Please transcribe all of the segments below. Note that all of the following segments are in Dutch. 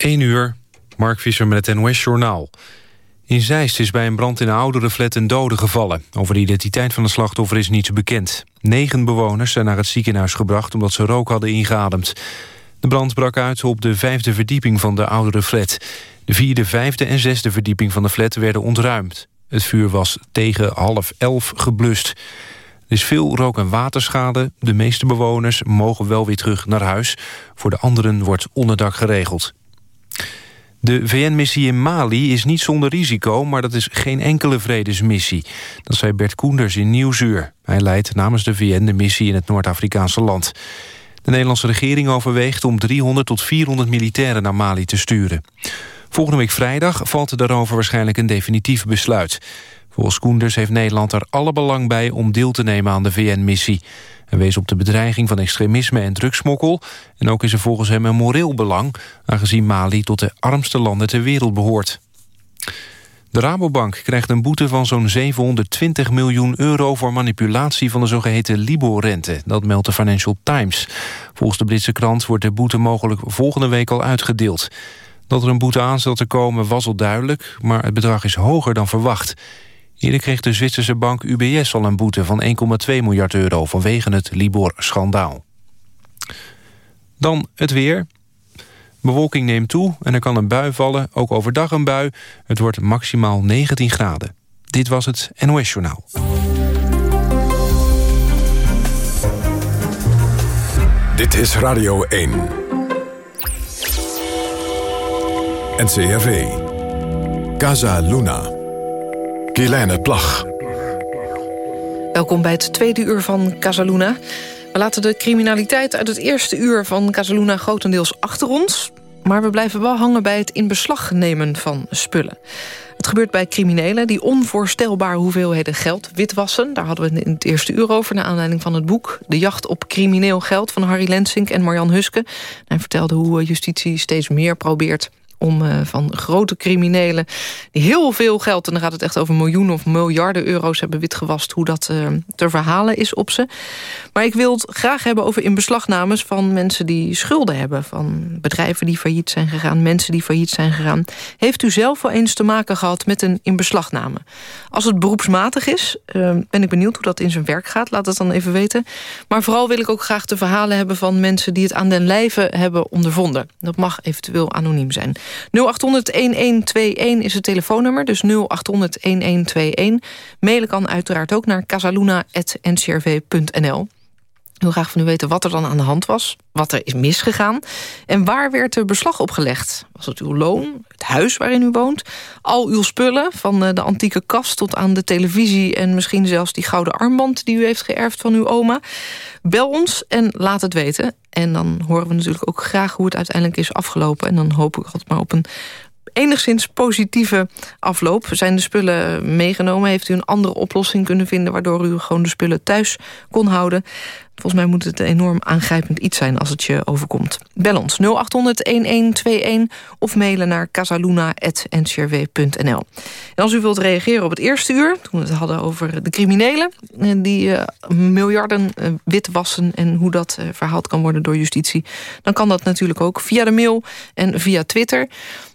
1 uur, Mark Visser met het NOS-journaal. In Zeist is bij een brand in een oudere flat een dode gevallen. Over de identiteit van de slachtoffer is niets bekend. Negen bewoners zijn naar het ziekenhuis gebracht omdat ze rook hadden ingeademd. De brand brak uit op de vijfde verdieping van de oudere flat. De vierde, vijfde en zesde verdieping van de flat werden ontruimd. Het vuur was tegen half elf geblust. Er is veel rook- en waterschade. De meeste bewoners mogen wel weer terug naar huis. Voor de anderen wordt onderdak geregeld. De VN-missie in Mali is niet zonder risico, maar dat is geen enkele vredesmissie. Dat zei Bert Koenders in Nieuwsuur. Hij leidt namens de VN de missie in het Noord-Afrikaanse land. De Nederlandse regering overweegt om 300 tot 400 militairen naar Mali te sturen. Volgende week vrijdag valt daarover waarschijnlijk een definitief besluit. Volgens Koenders heeft Nederland er alle belang bij om deel te nemen aan de VN-missie. Hij wees op de bedreiging van extremisme en drugsmokkel... en ook is er volgens hem een moreel belang... aangezien Mali tot de armste landen ter wereld behoort. De Rabobank krijgt een boete van zo'n 720 miljoen euro... voor manipulatie van de zogeheten Libor-rente. Dat meldt de Financial Times. Volgens de Britse krant wordt de boete mogelijk volgende week al uitgedeeld. Dat er een boete aan zal te komen was al duidelijk... maar het bedrag is hoger dan verwacht. Eerder kreeg de Zwitserse bank UBS al een boete van 1,2 miljard euro... vanwege het Libor-schandaal. Dan het weer. Bewolking neemt toe en er kan een bui vallen, ook overdag een bui. Het wordt maximaal 19 graden. Dit was het NOS Journaal. Dit is Radio 1. NCRV. Casa Luna. Kielijne Plag. Welkom bij het tweede uur van Casaluna. We laten de criminaliteit uit het eerste uur van Casaluna grotendeels achter ons. Maar we blijven wel hangen bij het in beslag nemen van spullen. Het gebeurt bij criminelen die onvoorstelbare hoeveelheden geld witwassen. Daar hadden we het in het eerste uur over... naar aanleiding van het boek De jacht op crimineel geld... van Harry Lensink en Marjan Huske. Hij vertelde hoe justitie steeds meer probeert om uh, van grote criminelen... die heel veel geld, en dan gaat het echt over miljoenen of miljarden euro's... hebben witgewast, hoe dat uh, te verhalen is op ze. Maar ik wil het graag hebben over inbeslagnames van mensen die schulden hebben... van bedrijven die failliet zijn gegaan, mensen die failliet zijn gegaan. Heeft u zelf wel eens te maken gehad met een inbeslagname? Als het beroepsmatig is, uh, ben ik benieuwd hoe dat in zijn werk gaat. Laat het dan even weten. Maar vooral wil ik ook graag de verhalen hebben van mensen... die het aan den lijve hebben ondervonden. Dat mag eventueel anoniem zijn. 0800-1121 is het telefoonnummer, dus 0800-1121. Mailen kan uiteraard ook naar casaluna.ncrv.nl. Wil graag van u weten wat er dan aan de hand was. Wat er is misgegaan. En waar werd er beslag op gelegd? Was het uw loon? Het huis waarin u woont? Al uw spullen? Van eh, de antieke kast tot aan de televisie... en misschien zelfs die gouden armband die u heeft geërfd van uw oma. Bel ons en laat het weten. En dan horen we natuurlijk ook graag hoe het uiteindelijk is afgelopen. En dan hoop ik altijd maar op een enigszins positieve afloop. Zijn de spullen meegenomen? Heeft u een andere oplossing kunnen vinden... waardoor u gewoon de spullen thuis kon houden? Volgens mij moet het een enorm aangrijpend iets zijn als het je overkomt. Bel ons 0800-1121 of mailen naar casaluna.ncrw.nl. En als u wilt reageren op het eerste uur... toen we het hadden over de criminelen... Eh, die uh, miljarden uh, witwassen en hoe dat verhaald kan worden door justitie... dan kan dat natuurlijk ook via de mail en via Twitter...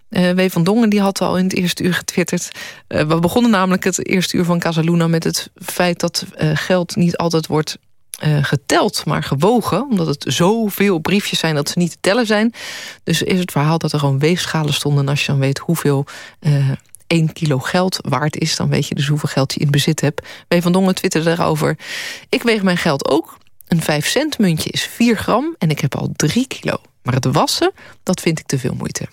Uh, w. van Dongen die had al in het eerste uur getwitterd. Uh, we begonnen namelijk het eerste uur van Casaluna... met het feit dat uh, geld niet altijd wordt geteld, maar gewogen. Omdat het zoveel briefjes zijn dat ze niet te tellen zijn. Dus is het verhaal dat er gewoon weegschalen stonden... en als je dan weet hoeveel... 1 kilo geld waard is... dan weet je dus hoeveel geld je in bezit hebt. W. van Dongen twitterde daarover... ik weeg mijn geld ook. Een 5 cent muntje is 4 gram en ik heb al 3 kilo. Maar het wassen, dat vind ik te veel moeite.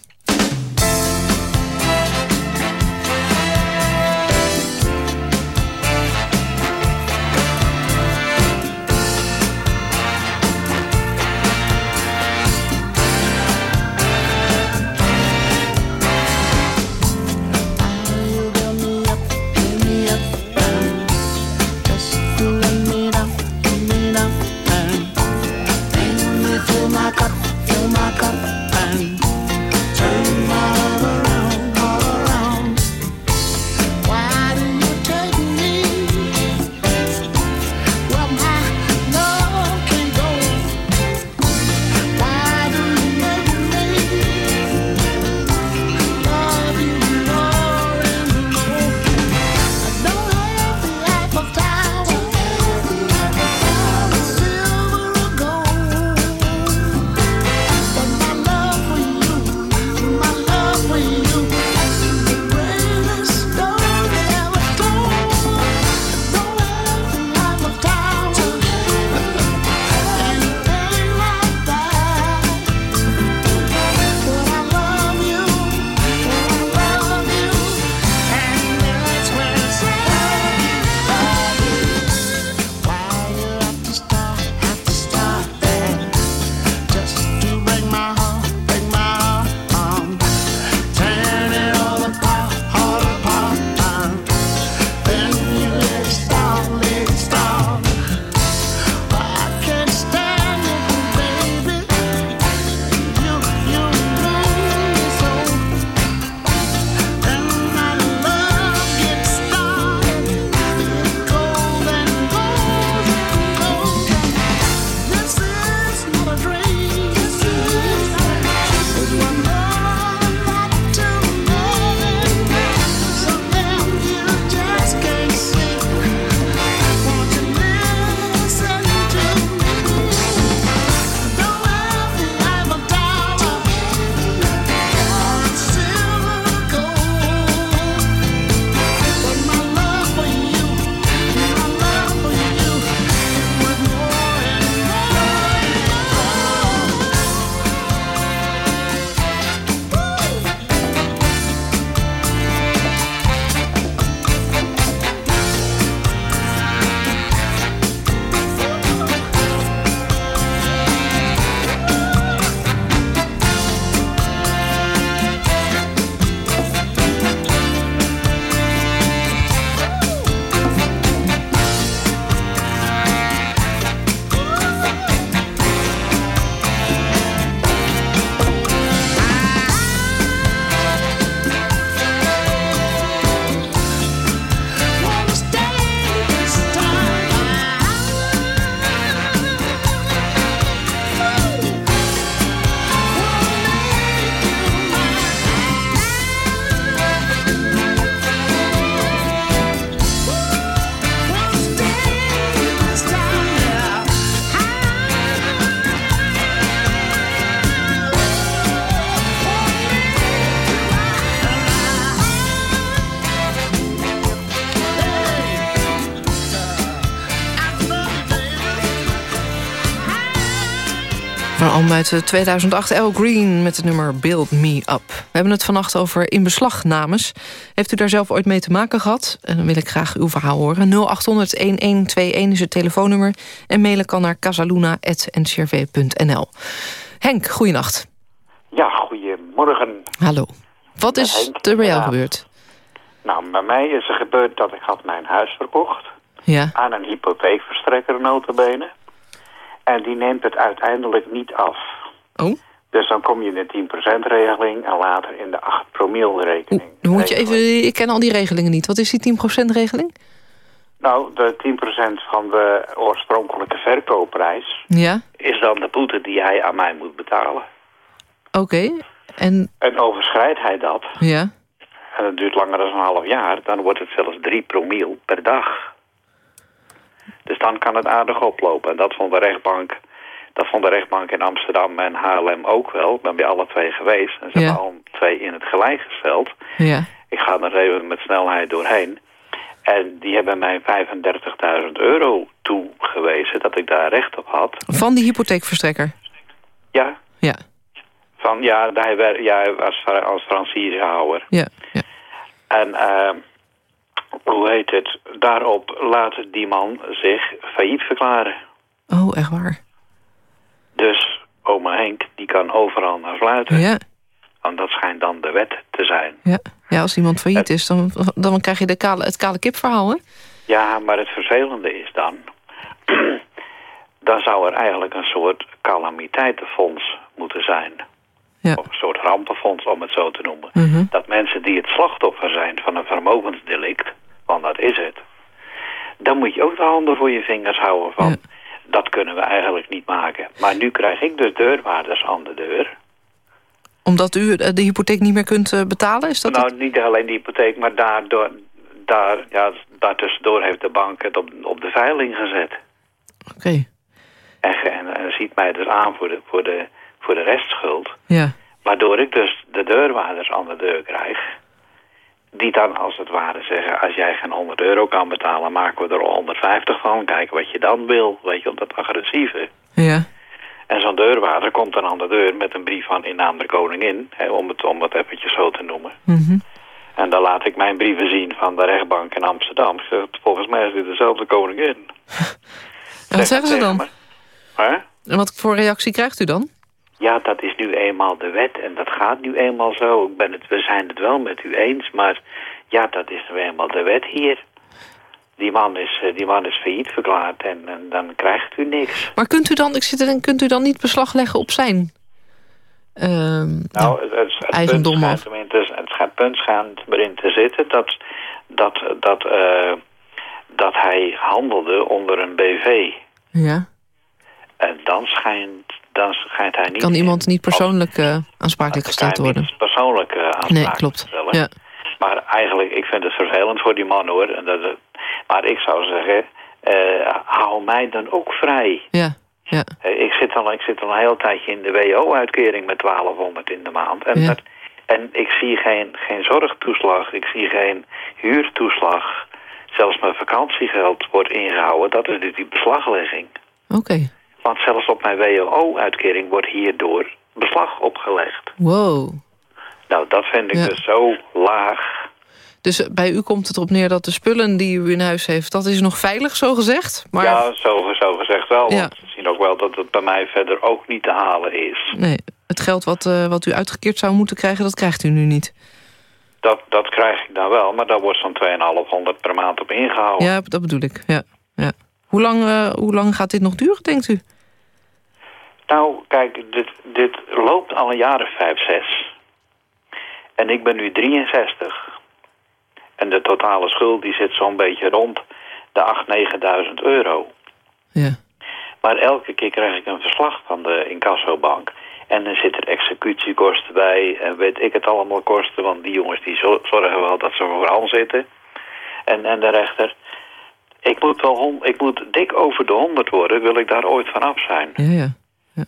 Album uit 2008, El Green, met het nummer Build Me Up. We hebben het vannacht over inbeslagnames. Heeft u daar zelf ooit mee te maken gehad? En dan wil ik graag uw verhaal horen. 0800-1121 is het telefoonnummer. En mailen kan naar casaluna.ncrv.nl. Henk, goeienacht. Ja, goedemorgen. Hallo. Wat is er bij jou gebeurd? Nou, bij mij is er gebeurd dat ik had mijn huis verkocht. Ja. Aan een hypotheekverstrekker notabene. En die neemt het uiteindelijk niet af. Oh? Dus dan kom je in de 10%-regeling en later in de 8-promil-regeling. Dan moet je even, ik ken al die regelingen niet. Wat is die 10%-regeling? Nou, de 10% van de oorspronkelijke verkoopprijs... Ja. is dan de boete die hij aan mij moet betalen. Oké. En... En overschrijdt hij dat... Ja. en het duurt langer dan een half jaar... dan wordt het zelfs 3 promiel per dag. Dus dan kan het aardig oplopen. En dat vond de rechtbank, dat vond de rechtbank in Amsterdam en Haarlem ook wel. Ik ben bij alle twee geweest. En ze Ja. hebben al twee in het gelijk gesteld. Ja. Ik ga er even met snelheid doorheen. En die hebben mij 35.000 euro toegewezen dat ik daar recht op had. Van die hypotheekverstrekker? Ja, Ja. van, ja, hij, wer- ja, fra- als franchisehouder. Ja. ja. En eh, hoe heet het? Daarop laat die man zich failliet verklaren. Oh, echt waar? Dus oma Henk, die kan overal naar fluiten. Ja. Want dat schijnt dan de wet te zijn. Ja. Ja, als iemand failliet is, dan, dan krijg je de kale, het kale kipverhaal, hè? Ja, maar het vervelende is dan... dan zou er eigenlijk een soort calamiteitenfonds moeten zijn. Ja. Of een soort rampenfonds, om het zo te noemen. Mhm. Dat mensen die het slachtoffer zijn van een vermogensdelict... want dat is het... dan moet je ook de handen voor je vingers houden van... Ja. dat kunnen we eigenlijk niet maken. Maar nu krijg ik dus deurwaarders aan de deur... Omdat u eh, de hypotheek niet meer kunt eh, betalen, is dat nou, het? niet alleen de hypotheek, maar daardoor, daar, ja, daartussendoor heeft de bank het op, op de veiling gezet. Oké. En, en ziet mij dus aan voor de, voor, de, voor de restschuld. Ja. Waardoor ik dus de deurwaarders aan de deur krijg. Die dan als het ware zeggen, als jij geen 100 euro kan betalen, maken we er 150 van. Kijk wat je dan wil, weet je, op dat agressieve. Ja. En zo'n deurwaarder komt dan aan de deur met een brief van in naam der koningin. Hè, om, het, om het eventjes zo te noemen. Mhm. En dan laat ik mijn brieven zien van de rechtbank in Amsterdam. Zeg, volgens mij is dit dezelfde koningin. En wat zeggen ze dan? En wat voor reactie krijgt u dan? Ja, dat is nu eenmaal de wet en dat gaat nu eenmaal zo. Ik ben het, we zijn het wel met u eens, maar ja, dat is nu eenmaal de wet hier. Die man is, eh, die man is failliet verklaard en, en dan krijgt u niks. Maar kunt u dan, ik zit erin, kunt u dan niet beslag leggen op zijn... ehm, Nou, het, het, het Eigendom punt schijnt erin te, het punt schijnt erin te zitten dat, dat, dat, eh, dat hij handelde onder een BV. ja. En dan schijnt, dan schijnt hij niet... Kan iemand niet persoonlijk eh, aansprakelijk gesteld worden? niet persoonlijk uh, Nee, klopt. Ja. Maar eigenlijk, ik vind het vervelend voor die man hoor. En dat, het- maar ik zou zeggen, eh, hou mij dan ook vrij. Ja. Ja. Eh, ik, zit al, ik zit al een heel tijdje in de WO-uitkering met 1200 in de maand. En, Ja. dat, en ik zie geen, geen zorgtoeslag, ik zie geen huurtoeslag. Zelfs mijn vakantiegeld wordt ingehouden. Dat is dus die beslaglegging. Oké. Want zelfs op mijn WO-uitkering wordt hierdoor beslag opgelegd. Wow. Nou, dat vind ik Ja. dus zo laag. Dus bij u komt het erop neer dat de spullen die u in huis heeft... dat is nog veilig, zo gezegd? Maar Ja, zo, zo gezegd wel. Ja. Want we zien ook wel dat het bij mij verder ook niet te halen is. nee, het geld wat, eh, wat u uitgekeerd zou moeten krijgen... dat krijgt u nu niet. Dat, dat krijg ik dan wel, maar daar wordt zo'n 2500 per maand op ingehouden. Ja, dat bedoel ik. Ja. Ja. Hoe, lang, eh, hoe lang gaat dit nog duren, denkt u? Nou, kijk, dit, dit loopt al een jaar of vijf, zes. En ik ben nu 63. En de totale schuld die zit zo'n beetje rond de 8.000, 9.000 euro. Ja. Maar elke keer krijg ik een verslag van de incassobank. En dan zit er executiekosten bij en weet ik het allemaal kosten. Want die jongens die zo- zorgen wel dat ze vooral zitten. En, en de rechter. Ik moet, wel ik moet dik over de 100 worden, wil ik daar ooit vanaf zijn. Ja, ja.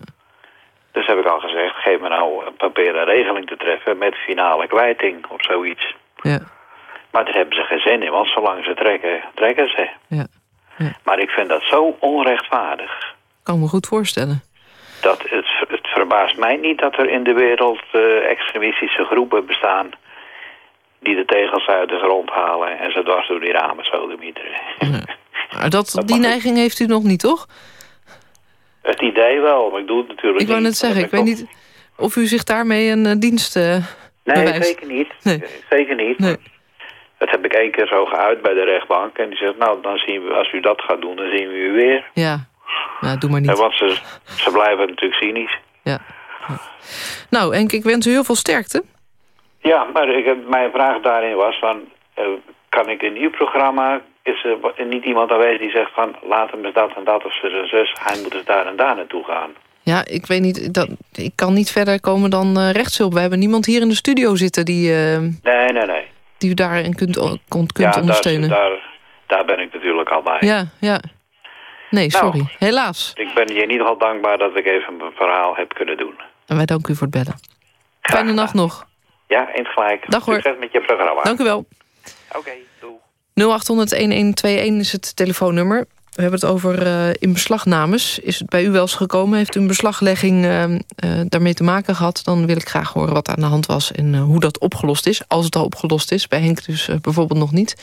Dus heb ik al gezegd, geef me nou een papieren regeling te treffen met finale kwijting of zoiets. Ja. Maar daar hebben ze geen zin in, want zolang ze trekken, trekken ze. Ja. Maar ik vind dat zo onrechtvaardig. Kan me goed voorstellen. Dat het, het verbaast mij niet dat er in de wereld eh, extremistische groepen bestaan... die de tegels uit de grond halen en ze dwars door die ramen sodemieteren. Maar dat, die neiging heeft u nog niet, toch? Het idee wel, maar ik doe het natuurlijk Ik wou niet. net zeggen, ik weet niet of u zich daarmee een eh, dienst eh, Nee, bewijst. zeker niet. Nee. Zeker niet. Nee. Dat heb ik één keer zo geuit bij de rechtbank. En die zegt, nou, dan zien we, als u dat gaat doen, dan zien we u weer. Ja, nou, doe maar En niet. want ze, ze blijven natuurlijk cynisch. Ja. Ja. Nou, Henk, ik wens u heel veel sterkte. Ja, maar ik, mijn vraag daarin was van... eh, kan ik in uw programma... is er niet iemand aanwezig die zegt van... laat hem eens dat en dat of zus en zus... hij moet eens daar en daar naartoe gaan. Ja, ik weet niet, dat, ik kan niet verder komen dan eh, rechtshulp. We hebben niemand hier in de studio zitten die, eh, Nee, nee, nee. die u daarin kunt, kunt, kunt ja, daar, ondersteunen. daar, daar ben ik natuurlijk al bij. Ja, ja. Nee, Nou. sorry. Helaas. Ik ben je in ieder geval dankbaar dat ik even mijn verhaal heb kunnen doen. En wij danken u voor het bellen. Fijne nacht nog. Ja, eens gelijk. Dag, hoor. Succes met je programma. Dank u wel. Oké, doei. 0800-1121 is het telefoonnummer. We hebben het over eh in beslagnames. Is het bij u wel eens gekomen? Heeft u een beslaglegging eh, eh, daarmee te maken gehad? Dan wil ik graag horen wat aan de hand was en hoe dat opgelost is. Als het al opgelost is. Bij Henk dus bijvoorbeeld nog niet.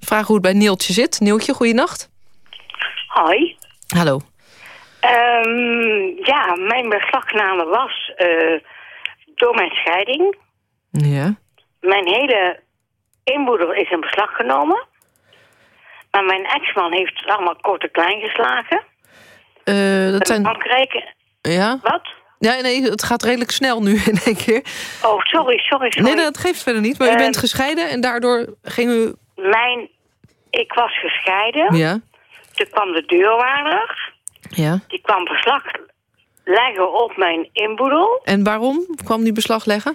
Vraag hoe het bij Neeltje zit. Neeltje, goeienacht. Hoi. Hallo. Ehm, ja, mijn beslagname was eh, door mijn scheiding. Ja. Mijn hele inboedel is in beslag genomen. Maar mijn ex-man heeft het allemaal kort en klein geslagen. Eh, dat zijn... bankrekening. Ja? Wat? Ja, nee, het gaat redelijk snel nu in één keer. Oh, sorry, sorry, sorry. Nee, dat geeft verder niet. Maar u Ehm. bent gescheiden en daardoor ging u... Mijn, ik was gescheiden. Ja. Toen kwam de deurwaarder. Ja. Die kwam beslag leggen op mijn inboedel. En waarom kwam die beslag leggen?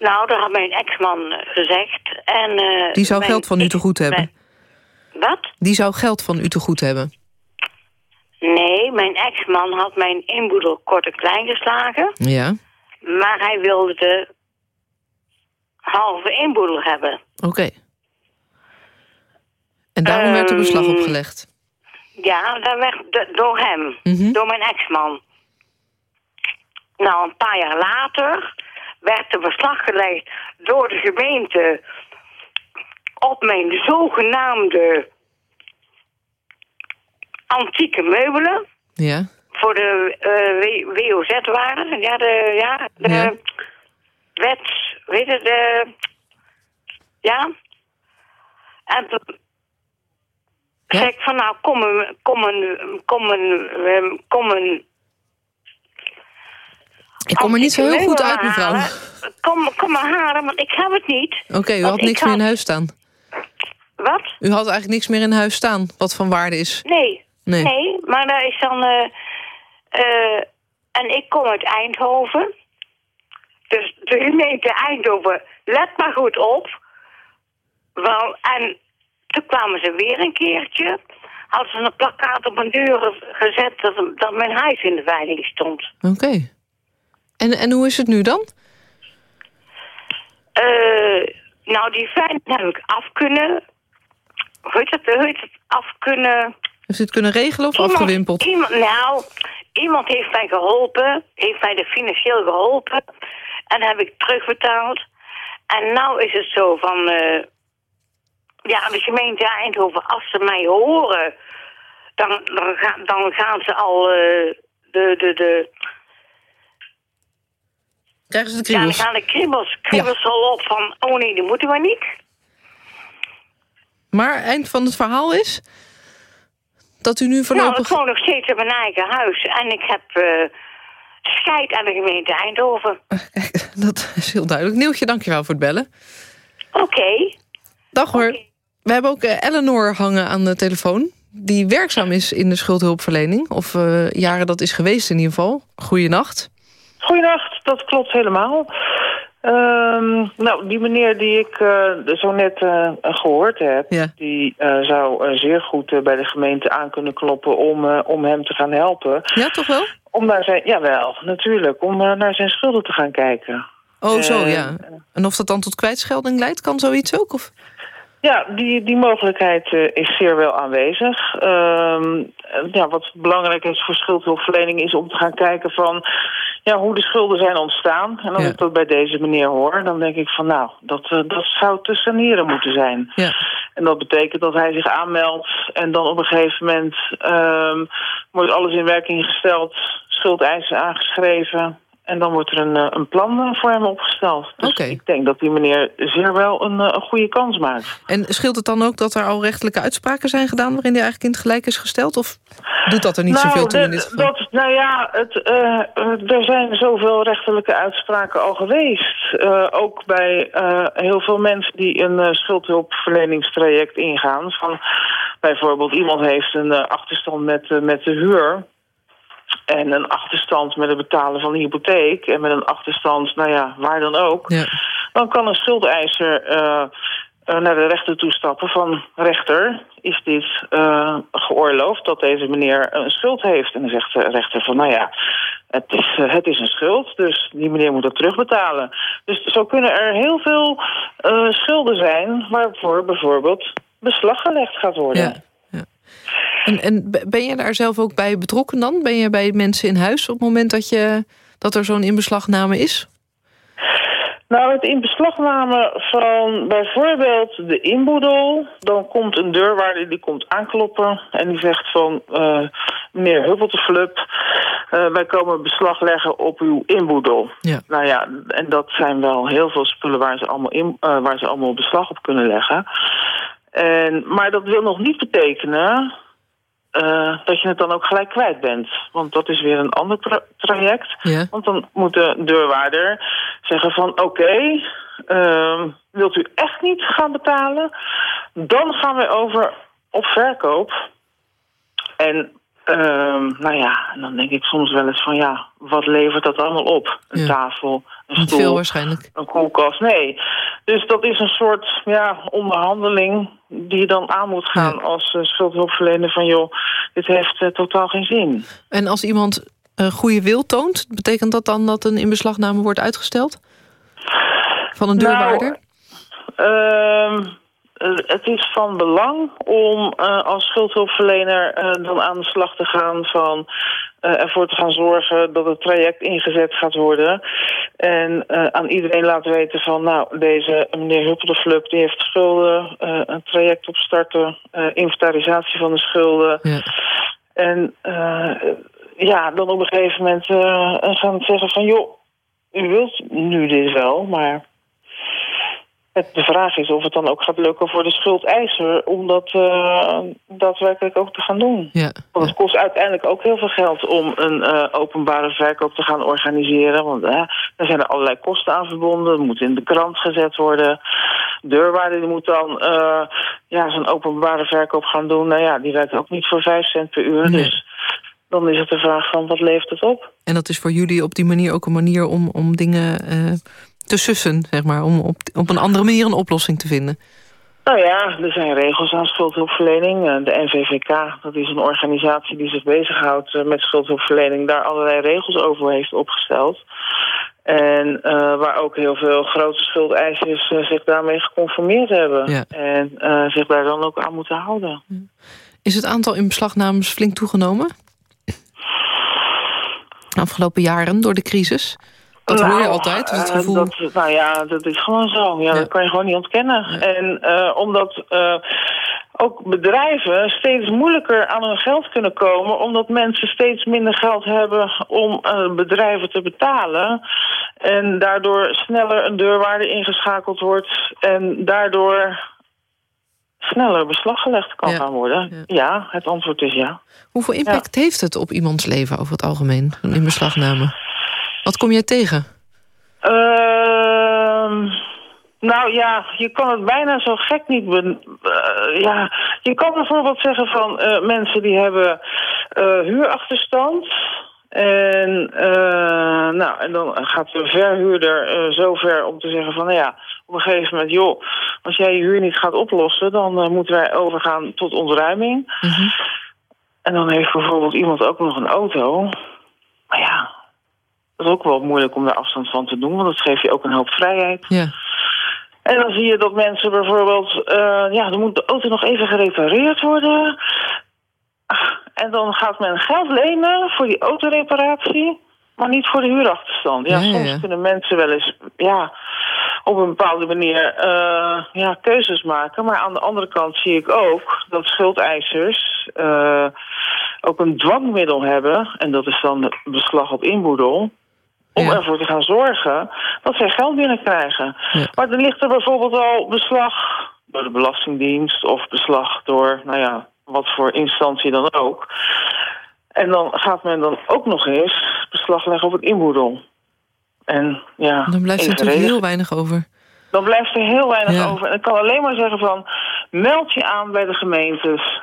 Nou, dat had mijn ex-man eh, gezegd. En, eh, Die zou geld van u te goed hebben. mijn- Wat? Die zou geld van u te goed hebben. Nee, mijn ex-man had mijn inboedel kort en klein geslagen. Ja. Maar hij wilde de halve inboedel hebben. Oké. En daarom werd er beslag Ehm, opgelegd. Ja, dat werd door hem. Mhm. Door mijn ex-man. Nou, een paar jaar later werd er beslag gelegd door de gemeente op mijn zogenaamde antieke meubelen. Ja. Voor de eh, W- WOZ-waren. Ja, de, ja, de Ja. wet, weet je, de... Ja. En toen Ja. zei ik van, nou, kom een, kom een, kom een, ehm, kom een... Ik kom er niet zo heel goed uit, mevrouw. halen. Kom, kom maar halen, want ik heb het niet. Oké, u had ik niks meer in huis staan. Wat? U had eigenlijk niks meer in huis staan wat van waarde is. Nee. Nee. Nee, maar daar is dan... eh eh, en ik kom uit Eindhoven. Dus de gemeente Eindhoven, let maar goed op. Wel, en toen kwamen ze weer een keertje. Hadden ze een plakkaat op mijn deur ge- gezet dat, dat mijn huis in de veiling stond. Oké. En, en hoe is het nu dan? Eh, nou, die veiling heb ik af kunnen... Hoe heet het? Hoe heet het? Af kunnen... Heeft u het kunnen regelen of Iemand- afgewimpeld? Iemand, nou, iemand heeft mij geholpen, heeft mij er financieel geholpen. En heb ik terugbetaald. En nou is het zo van, eh, ja, de gemeente Eindhoven, als ze mij horen, dan, dan, gaan, dan gaan ze al eh, de, de, de, Krijgen ze de ja, dan kriebels? gaan de kriebels, kriebels al op van, oh nee, die moeten we niet. Maar eind van het verhaal is... dat u nu Nou, voorlopig... ik woon nog steeds in mijn eigen huis. En ik heb eh scheid aan de gemeente Eindhoven. Kijk, dat is heel duidelijk. Nieuwtje, dankjewel voor het bellen. Oké. Dag hoor. We hebben ook eh, Eleanor hangen aan de telefoon. Die werkzaam is in de schuldhulpverlening. Of eh, jaren dat is geweest in ieder geval. Goeienacht. Goedenacht, dat klopt helemaal. Ehm, nou, die meneer die ik eh, zo net eh, gehoord heb... Ja. die eh, zou zeer goed bij de gemeente aan kunnen kloppen... om, om hem te gaan helpen. Ja, toch wel? Om naar zijn, jawel, natuurlijk, om naar zijn schulden te gaan kijken. Oh, zo, ja. En of dat dan tot kwijtschelding leidt, kan zoiets ook? Of? Ja, die, die mogelijkheid uh, is zeer wel aanwezig. Uh, ja, wat belangrijk is voor schuldhulpverlening is om te gaan kijken van ja, hoe de schulden zijn ontstaan. En als ja. ik dat bij deze meneer hoor, dan denk ik van nou, dat, uh, dat zou te saneren moeten zijn. Ja. En dat betekent dat hij zich aanmeldt en dan op een gegeven moment uh, wordt alles in werking gesteld, schuldeisen aangeschreven. En dan wordt er een, een plan voor hem opgesteld. Dus okay. ik denk dat die meneer zeer wel een, een goede kans maakt. En scheelt het dan ook dat er al rechtelijke uitspraken zijn gedaan... waarin hij eigenlijk in het gelijk is gesteld? Of doet dat er niet nou, zoveel toe de, in dit geval? Dat, nou ja, het, uh, er zijn zoveel rechtelijke uitspraken al geweest. Uh, ook bij uh, heel veel mensen die een schuldhulpverleningstraject ingaan. Van, bijvoorbeeld iemand heeft een achterstand met, met de huur... En een achterstand met het betalen van de hypotheek... en met een achterstand, nou ja, waar dan ook... Ja. dan kan een schuldeiser uh, uh, naar de rechter toestappen van... rechter, is dit uh, geoorloofd dat deze meneer een schuld heeft? En dan zegt de rechter van, nou ja, het is, het is een schuld... dus die meneer moet dat terugbetalen. Dus zo kunnen er heel veel schulden zijn... waarvoor bijvoorbeeld beslag gelegd gaat worden... Ja. En, en ben je daar zelf ook bij betrokken dan? Ben je bij mensen in huis op het moment dat, je, dat er zo'n inbeslagname is? Nou, het inbeslagname van bijvoorbeeld de inboedel... dan komt een deurwaarder die komt aankloppen... en die zegt van, uh, meneer Hubbelteflup... Uh, wij komen beslag leggen op uw inboedel. Ja. Nou ja, en dat zijn wel heel veel spullen... waar ze allemaal, in, uh, waar ze allemaal beslag op kunnen leggen. En, maar dat wil nog niet betekenen... Uh, dat je het dan ook gelijk kwijt bent. Want dat is weer een ander tra traject. Ja. Want dan moet de deurwaarder zeggen van... oké, okay, uh, wilt u echt niet gaan betalen? Dan gaan we over op verkoop. En uh, nou ja, dan denk ik soms wel eens van... ja, wat levert dat allemaal op? Een Ja. tafel, een stoel, veel waarschijnlijk. een koelkast. Nee. Dus dat is een soort ja, onderhandeling die je dan aan moet gaan Ja. als uh, schuldhulpverlener van joh, dit heeft uh, totaal geen zin. En als iemand uh, goede wil toont... betekent dat dan dat een inbeslagname wordt uitgesteld? Van een deurwaarder? Nou, het is van belang om uh, als schuldhulpverlener uh, dan aan de slag te gaan van ervoor te gaan zorgen dat het traject ingezet gaat worden. En aan iedereen laten weten van nou, deze meneer Huppeleflup die heeft schulden, een traject opstarten, inventarisatie van de schulden. Ja. En ja, dan op een gegeven moment gaan zeggen van joh, u wilt nu dit wel, maar de vraag is of het dan ook gaat lukken voor de schuldeiser... om dat uh, daadwerkelijk ook te gaan doen. Ja. Want het kost uiteindelijk ook heel veel geld... om een uh, openbare verkoop te gaan organiseren. Want uh, er zijn er allerlei kosten aan verbonden. Het moet in de krant gezet worden. Deurwaarder die moet dan ja, zo'n openbare verkoop gaan doen. Nou ja, die werkt ook niet voor 5 cent per uur. Nee. Dus dan is het de vraag van wat levert het op? En dat is voor jullie op die manier ook een manier om, om dingen te sussen, zeg maar, om op, op een andere manier een oplossing te vinden? Nou ja, er zijn regels aan schuldhulpverlening. De NVVK, dat is een organisatie die zich bezighoudt met schuldhulpverlening... daar allerlei regels over heeft opgesteld. En uh, waar ook heel veel grote schuldeisers uh, zich daarmee geconformeerd hebben. Ja. En uh, zich daar dan ook aan moeten houden. Is het aantal inbeslagnames flink toegenomen? De afgelopen jaren door de crisis? Dat nou, hoor je altijd, het gevoel... dat, nou ja, dat is gewoon zo. Ja, Ja. Dat kan je gewoon niet ontkennen. Ja. En uh, omdat uh, ook bedrijven steeds moeilijker aan hun geld kunnen komen... omdat mensen steeds minder geld hebben om uh, bedrijven te betalen... en daardoor sneller een deurwaarde ingeschakeld wordt... en daardoor sneller beslag gelegd kan Ja. gaan worden. Ja. Ja. het antwoord is ja. Hoeveel impact heeft het op iemands leven over het algemeen, een inbeslagname? Wat kom jij tegen? Ehm, nou ja, je kan het bijna zo gek niet... ben- eh, ja, je kan bijvoorbeeld zeggen van eh, mensen die hebben eh, huurachterstand... En, nou, en dan gaat de verhuurder zo ver om te zeggen van... nou ja, op een gegeven moment, joh, als jij je huur niet gaat oplossen... dan moeten wij overgaan tot ontruiming. Mhm. En dan heeft bijvoorbeeld iemand ook nog een auto. Maar ja, dat is ook wel moeilijk om daar afstand van te doen... want dat geeft je ook een hoop vrijheid. Ja. En dan zie je dat mensen bijvoorbeeld... eh, ja, dan moet de auto nog even gerepareerd worden. En dan gaat men geld lenen voor die autoreparatie... maar niet voor de huurachterstand. Ja, soms ja. kunnen mensen wel eens... Ja, op een bepaalde manier eh, ja, keuzes maken. Maar aan de andere kant zie ik ook dat schuldeisers... eh, ook een dwangmiddel hebben... en dat is dan beslag op inboedel... om Ja. ervoor te gaan zorgen dat zij geld binnenkrijgen. Ja. Maar dan ligt er bijvoorbeeld al beslag door de Belastingdienst... of beslag door, nou ja, wat voor instantie dan ook. En dan gaat men dan ook nog eens beslag leggen op het inboedel. En ja, Dan blijft er natuurlijk heel weinig over. dan blijft er heel weinig Ja. over. En ik kan alleen maar zeggen van... meld je aan bij de gemeentes...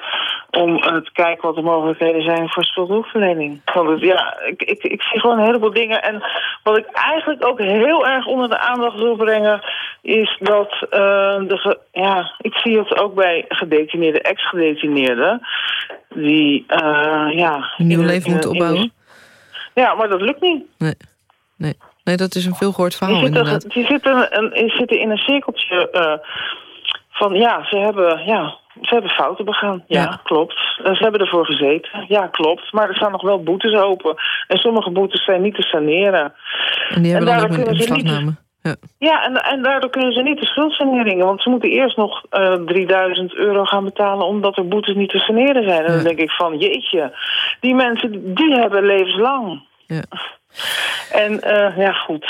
om eh, te kijken wat de mogelijkheden zijn voor schuldhulpverlening. Want het, ja, ik, ik, ik zie gewoon een heleboel dingen. En wat ik eigenlijk ook heel erg onder de aandacht wil brengen... is dat eh, de... ge- ja, ik zie het ook bij gedetineerden, ex-gedetineerden... die eh, ja... Een nieuw leven moeten in- opbouwen. Ja, maar dat lukt niet. Nee. Nee. nee, dat is een veelgehoord Die verhaal zitten, inderdaad. die zitten, een, die zitten in een cirkeltje van ja, ze hebben, ja, ze hebben fouten begaan. Ja, Ja. klopt. En ze hebben ervoor gezeten. Ja, klopt. Maar er staan nog wel boetes open. En sommige boetes zijn niet te saneren. En die hebben daardoor kunnen ze niet-. Ja. Ja, en, en daardoor kunnen ze niet de schuldsaneringen. Want ze moeten eerst nog eh 3000 euro gaan betalen... omdat er boetes niet te saneren zijn. En Ja. dan denk ik van, jeetje, die mensen die hebben levenslang. Ja. En eh, ja, goed.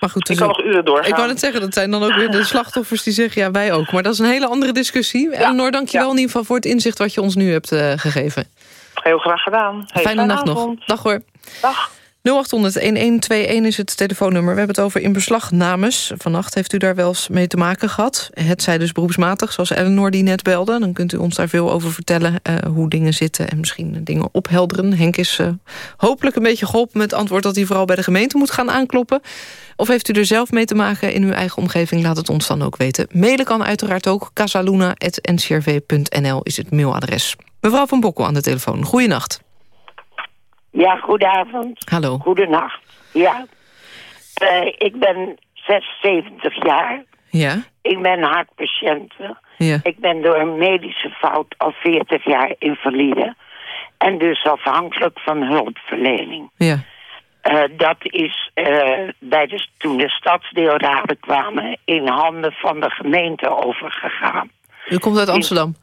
Maar goed, Ik kan ook- nog uren doorgaan. ik wou net zeggen, dat zijn dan ook weer de slachtoffers die zeggen... ja, wij ook. Maar dat is een hele andere discussie. Eleanor, dank je wel in ieder geval voor het inzicht... wat je ons nu hebt eh, gegeven. Heel graag gedaan. Fijne nacht nog. avond. Dag hoor. Dag. 0800-1121 is het telefoonnummer. We hebben het over inbeslagnames. Vannacht heeft u daar wel eens mee te maken gehad. Het zij dus beroepsmatig, zoals Eleanor die net belde. Dan kunt u ons daar veel over vertellen eh, hoe dingen zitten... en misschien dingen ophelderen. Henk is eh, hopelijk een beetje geholpen met het antwoord... dat hij vooral bij de gemeente moet gaan aankloppen. Of heeft u er zelf mee te maken in uw eigen omgeving? Laat het ons dan ook weten. Mailen kan uiteraard ook. casaluna.ncrv.nl is het mailadres. Mevrouw van Bokkel aan de telefoon. Goeienacht. Ja, goedenavond. Hallo. Goedenacht. Ja. Eh, ik ben 76 jaar. Ja? Ik ben hartpatiënte. Ja. Ik ben door een medische fout al 40 jaar invalide. En dus afhankelijk van hulpverlening. Ja. Eh, dat is eh, bij de, toen de stadsdeelraden kwamen in handen van de gemeente overgegaan. U komt uit Amsterdam?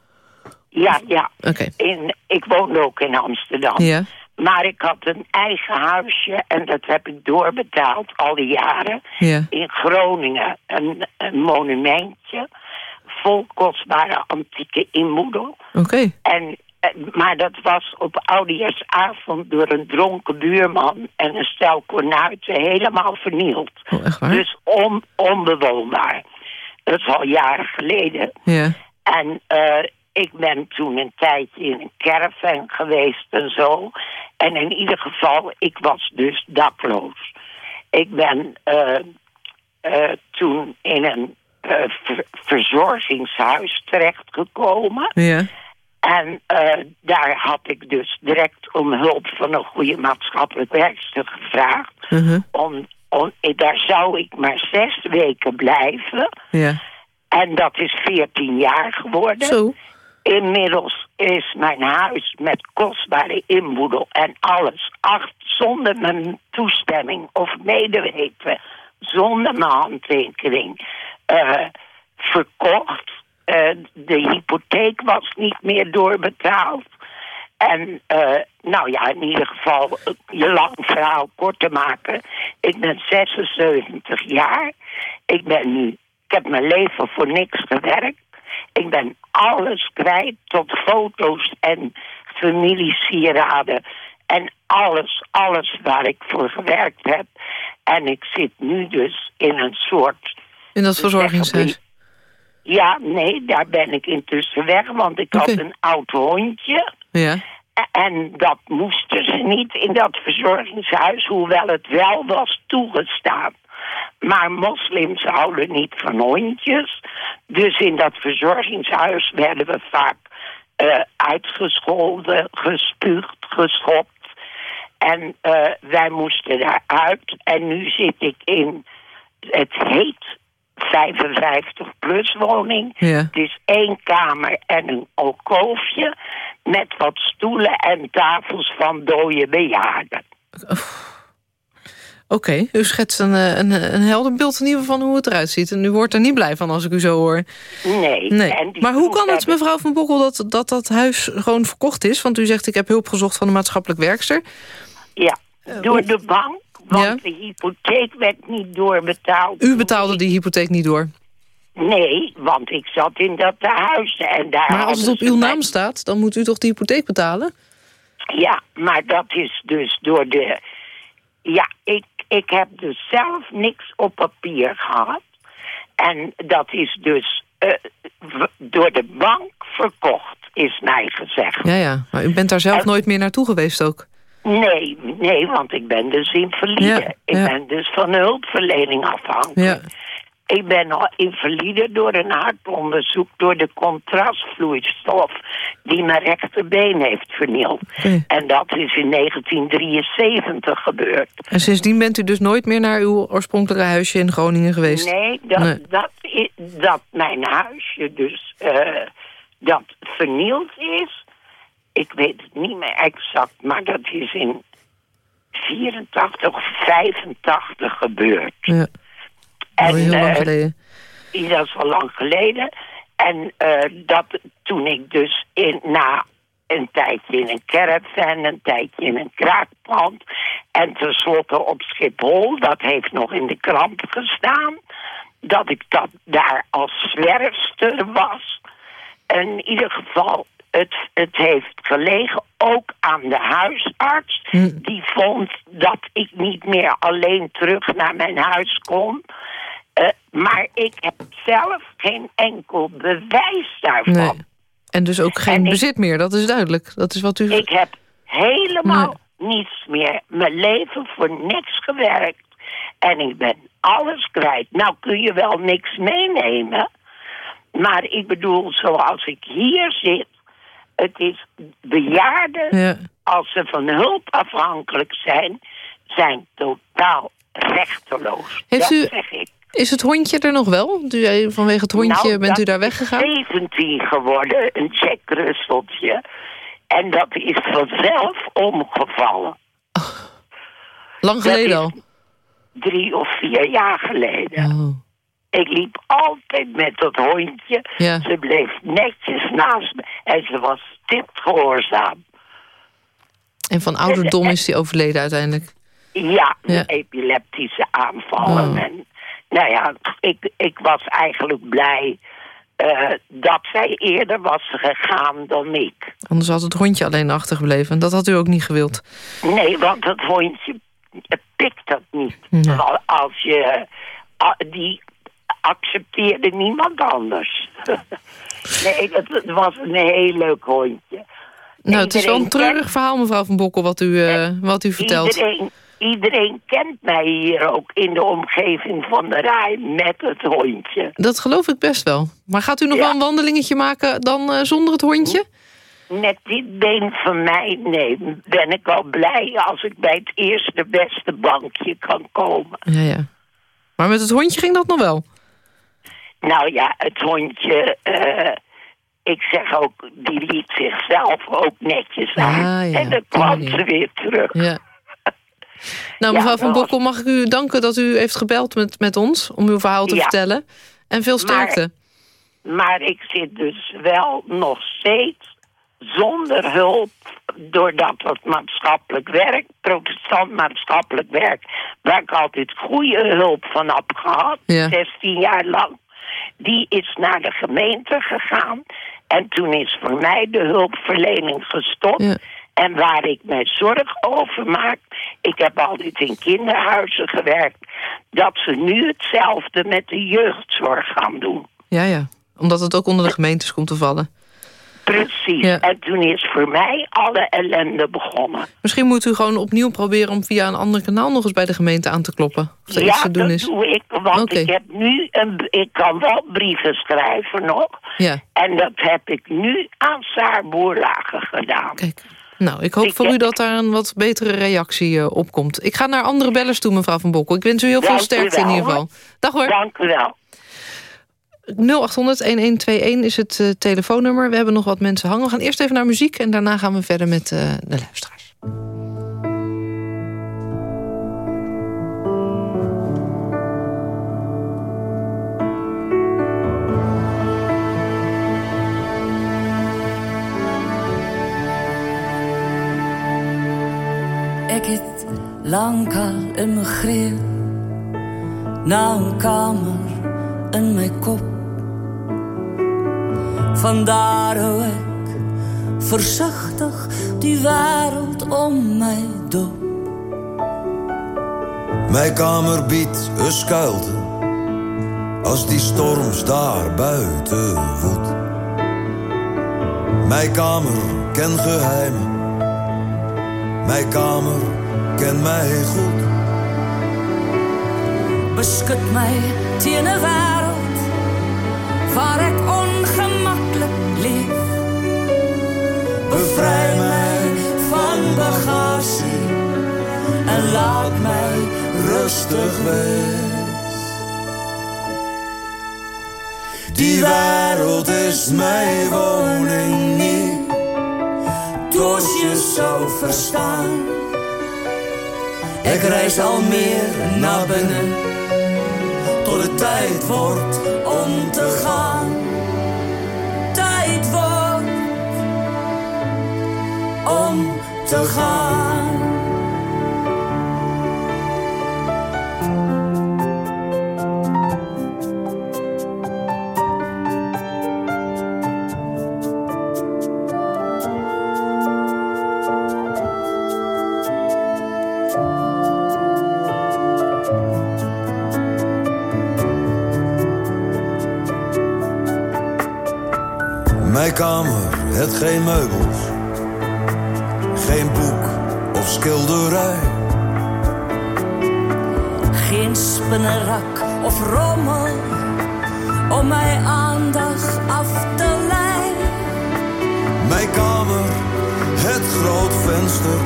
Ja, ja. Oké. In, ik woonde ook in Amsterdam. Ja. Maar ik had een eigen huisje en dat heb ik doorbetaald al die jaren. Ja. In Groningen een, een monumentje vol kostbare antieke inboedel. Oké. En, eh, maar dat was op oudejaarsavond door een dronken buurman en een stel kornuiten helemaal vernield. Oh, echt waar? Dus on, onbewoonbaar. Dat is al jaren geleden. Ja. En eh, ik ben toen een tijdje in een caravan geweest en zo. En in ieder geval, ik was dus dakloos. Ik ben eh, eh, toen in een eh, ver- verzorgingshuis terechtgekomen. Ja. En daar had ik dus direct om hulp van een goede maatschappelijk werkster gevraagd. Mhm. Om, om, daar zou ik maar zes weken blijven. Ja. En dat is 14 jaar geworden. Zo. Inmiddels is mijn huis met kostbare inboedel en alles acht zonder mijn toestemming of medeweten, zonder mijn handtekening, eh, verkocht. Eh, de hypotheek was niet meer doorbetaald. En eh, nou ja, in ieder geval, je lang verhaal kort te maken. Ik ben 76 jaar. Ik ben nu, ik heb mijn leven voor niks gewerkt. Ik ben alles kwijt tot foto's en familiesieraden. En alles, alles waar ik voor gewerkt heb. En ik zit nu dus in een soort... In dat verzorgingshuis. Ja, nee, daar ben ik intussen weg. Want ik had een oud hondje. Ja. En dat moesten ze niet in dat verzorgingshuis, hoewel het wel was toegestaan. Maar moslims houden niet van hondjes. Dus in dat verzorgingshuis werden we vaak eh, uitgescholden, gespuugd, geschopt. En eh, wij moesten daaruit. En nu zit ik in, het heet 55 plus woning. Ja. Het is één kamer en een alkoofje met wat stoelen en tafels van dode bejaarden. Oké, u schetst een, eh, een, een helder beeld in ieder geval van hoe het eruit ziet. En u wordt er niet blij van als ik u zo hoor. Nee. Maar hoe kan het, mevrouw Van Bokkel, dat, dat dat huis gewoon verkocht is? Want u zegt, ik heb hulp gezocht van de maatschappelijk werkster. Ja, door de bank. Want Ja. de hypotheek werd niet doorbetaald. U betaalde die hypotheek niet door. Nee, want ik zat in dat huis en daar Maar als het op uw naam staat, dan moet u toch die hypotheek betalen? Ja, maar dat is dus door de... Ja, ik, ik heb dus zelf niks op papier gehad. En dat is dus eh, door de bank verkocht, is mij gezegd. Ja, ja. Maar u bent daar zelf En- nooit meer naartoe geweest ook. Nee, nee, want ik ben dus invalide. Ja, ik ben dus van hulpverlening afhankelijk. Ja. Ik ben al invalide door een hartonderzoek door de contrastvloeistof die mijn rechterbeen heeft vernield. En dat is in 1973 gebeurd. En sindsdien bent u dus nooit meer naar uw oorspronkelijke huisje in Groningen geweest? Nee, dat, Nee. Dat, dat mijn huisje dus eh, dat vernield is. Ik weet het niet meer exact, maar dat is in 84 of 85 gebeurd. Ja, En, heel lang eh, geleden. Ja, dat is al lang geleden. En eh, dat toen ik dus in, na een tijdje in een caravan, een tijdje in een kraakpand... en tenslotte op Schiphol, dat heeft nog in de krant gestaan... dat ik dat daar als zwerfster was. In ieder geval, het, het heeft gelegen ook aan de huisarts. Die vond dat ik niet meer alleen terug naar mijn huis kon... Eh, maar ik heb zelf geen enkel bewijs daarvan. Nee. En dus ook geen En ik- bezit meer, dat is duidelijk. Dat is wat u... Ik heb helemaal niets meer. Mijn leven voor niks gewerkt. En ik ben alles kwijt. Nou kun je wel niks meenemen. Maar ik bedoel, zoals ik hier zit... Het is bejaarden, Ja. als ze van hulp afhankelijk zijn... zijn totaal rechteloos. Heeft dat u- zeg ik. Is het hondje er nog wel? U, zei, vanwege het hondje Nou, bent u daar weggegaan? 17 geworden, een Jack Russeltje. En dat is vanzelf omgevallen. Lang geleden al? Drie of vier jaar geleden. Oh. Ik liep altijd met dat hondje. Ja. Ze bleef netjes naast me. En ze was stipt gehoorzaam. En van ouderdom is hij overleden uiteindelijk. Ja, Ja. epileptische aanvallen. Oh. En, nou ja, ik, ik was eigenlijk blij eh, dat zij eerder was gegaan dan ik. Anders had het hondje alleen achtergebleven. En dat had u ook niet gewild. Nee, want het hondje eh, pikt dat niet. Nee. Als je... ah, die accepteerde niemand anders. nee, het, was een heel leuk hondje. Nou, het is wel een treurig verhaal, mevrouw Van Bokkel, wat u, eh, wat u vertelt. Iedereen, iedereen kent mij hier ook in de omgeving van de rij met het hondje. Dat geloof ik best wel. Maar gaat u nog Ja. wel een wandelingetje maken dan eh, zonder het hondje? Met dit been van mij, nee, ben ik al blij als ik bij het eerste beste bankje kan komen. Ja, ja. Maar met het hondje ging dat nog wel? Nou ja, het hondje, eh, ik zeg ook, die liet zichzelf ook netjes aan. Ah, ja, en dan kwam ze weer terug. Ja. Nou, Ja, mevrouw Van. Bokkel, mag ik u danken dat u heeft gebeld met, met ons... om uw verhaal te Ja. vertellen. En veel sterkte. Maar ik zit dus wel nog steeds zonder hulp, doordat het maatschappelijk werk, protestant maatschappelijk werk, waar ik altijd goede hulp van heb gehad, Ja. 16 jaar lang, die is naar de gemeente gegaan. En toen is voor mij de hulpverlening gestopt. En waar ik mij zorg over maak, ik heb altijd in kinderhuizen gewerkt, dat ze nu hetzelfde met de jeugdzorg gaan doen. Ja, ja. Omdat het ook onder de gemeentes komt te vallen. Precies. Ja. En toen is voor mij alle ellende begonnen. Misschien moet u gewoon opnieuw proberen... om via een ander kanaal nog eens bij de gemeente aan te kloppen. Of er iets ja, te doen dat is. doe ik. Want ik heb nu een... Ik kan wel brieven schrijven nog. Ja, En dat heb ik nu aan Saar Boerlagen gedaan. kijk. Nou, ik hoop Ik voor u dat daar een wat betere reactie eh, op komt. Ik ga naar andere bellers toe, mevrouw Van Bokkel. Ik wens u heel veel Dank sterkte in ieder geval. Dag hoor. Dank u wel. 0800-1121 is het uh, telefoonnummer. We hebben nog wat mensen hangen. We gaan eerst even naar muziek en daarna gaan we verder met uh, de luisteraars. Lang al emigreerd naar een kamer in mijn kop. Vandaar hoe ik voorzichtig die wereld om mij doe. Mijn kamer biedt een schuilte als die storms daar buiten woedt. Mijn kamer kent geheimen, mijn kamer kent mij goed. Beschut mij tegen een wereld waar ik ongemakkelijk leef. Bevrij mij van bagasie en laat mij rustig wees. Die wereld is mijn woning niet, dus je zou verstaan. Ik reis al meer naar binnen, tot het tijd wordt om te gaan. Tijd wordt om te gaan. Kamer het geen meubels, geen boek of schilderij. Geen spinnerak of rommel om mijn aandacht af te leiden. Mijn kamer het groot venster,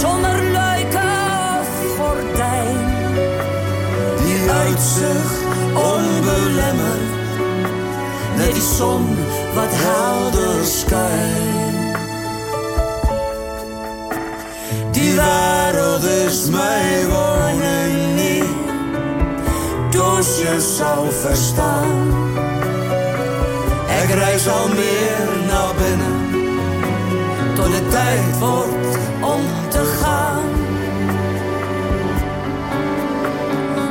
Zonder luiken of gordijn. die uitzicht onbelemmerd. Net die zon wat helder schijnt. Die wereld is mijn woning niet, Dus je zou verstaan. ik reis al meer naar binnen. Tot het tijd wordt om te gaan.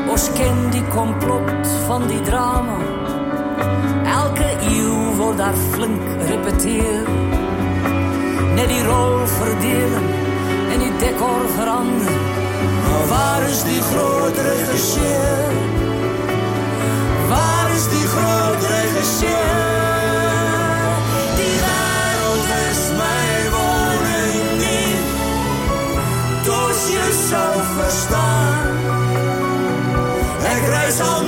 Ons ken die complot van die drama. Elke eeuw wordt daar flink repeteerd. Net die rol verdelen en die decor veranderen. Maar waar is die groot regisseur? Waar is die groot regisseur? Die wereld is mijn woning niet, dus je zou verstaan. Ik reis al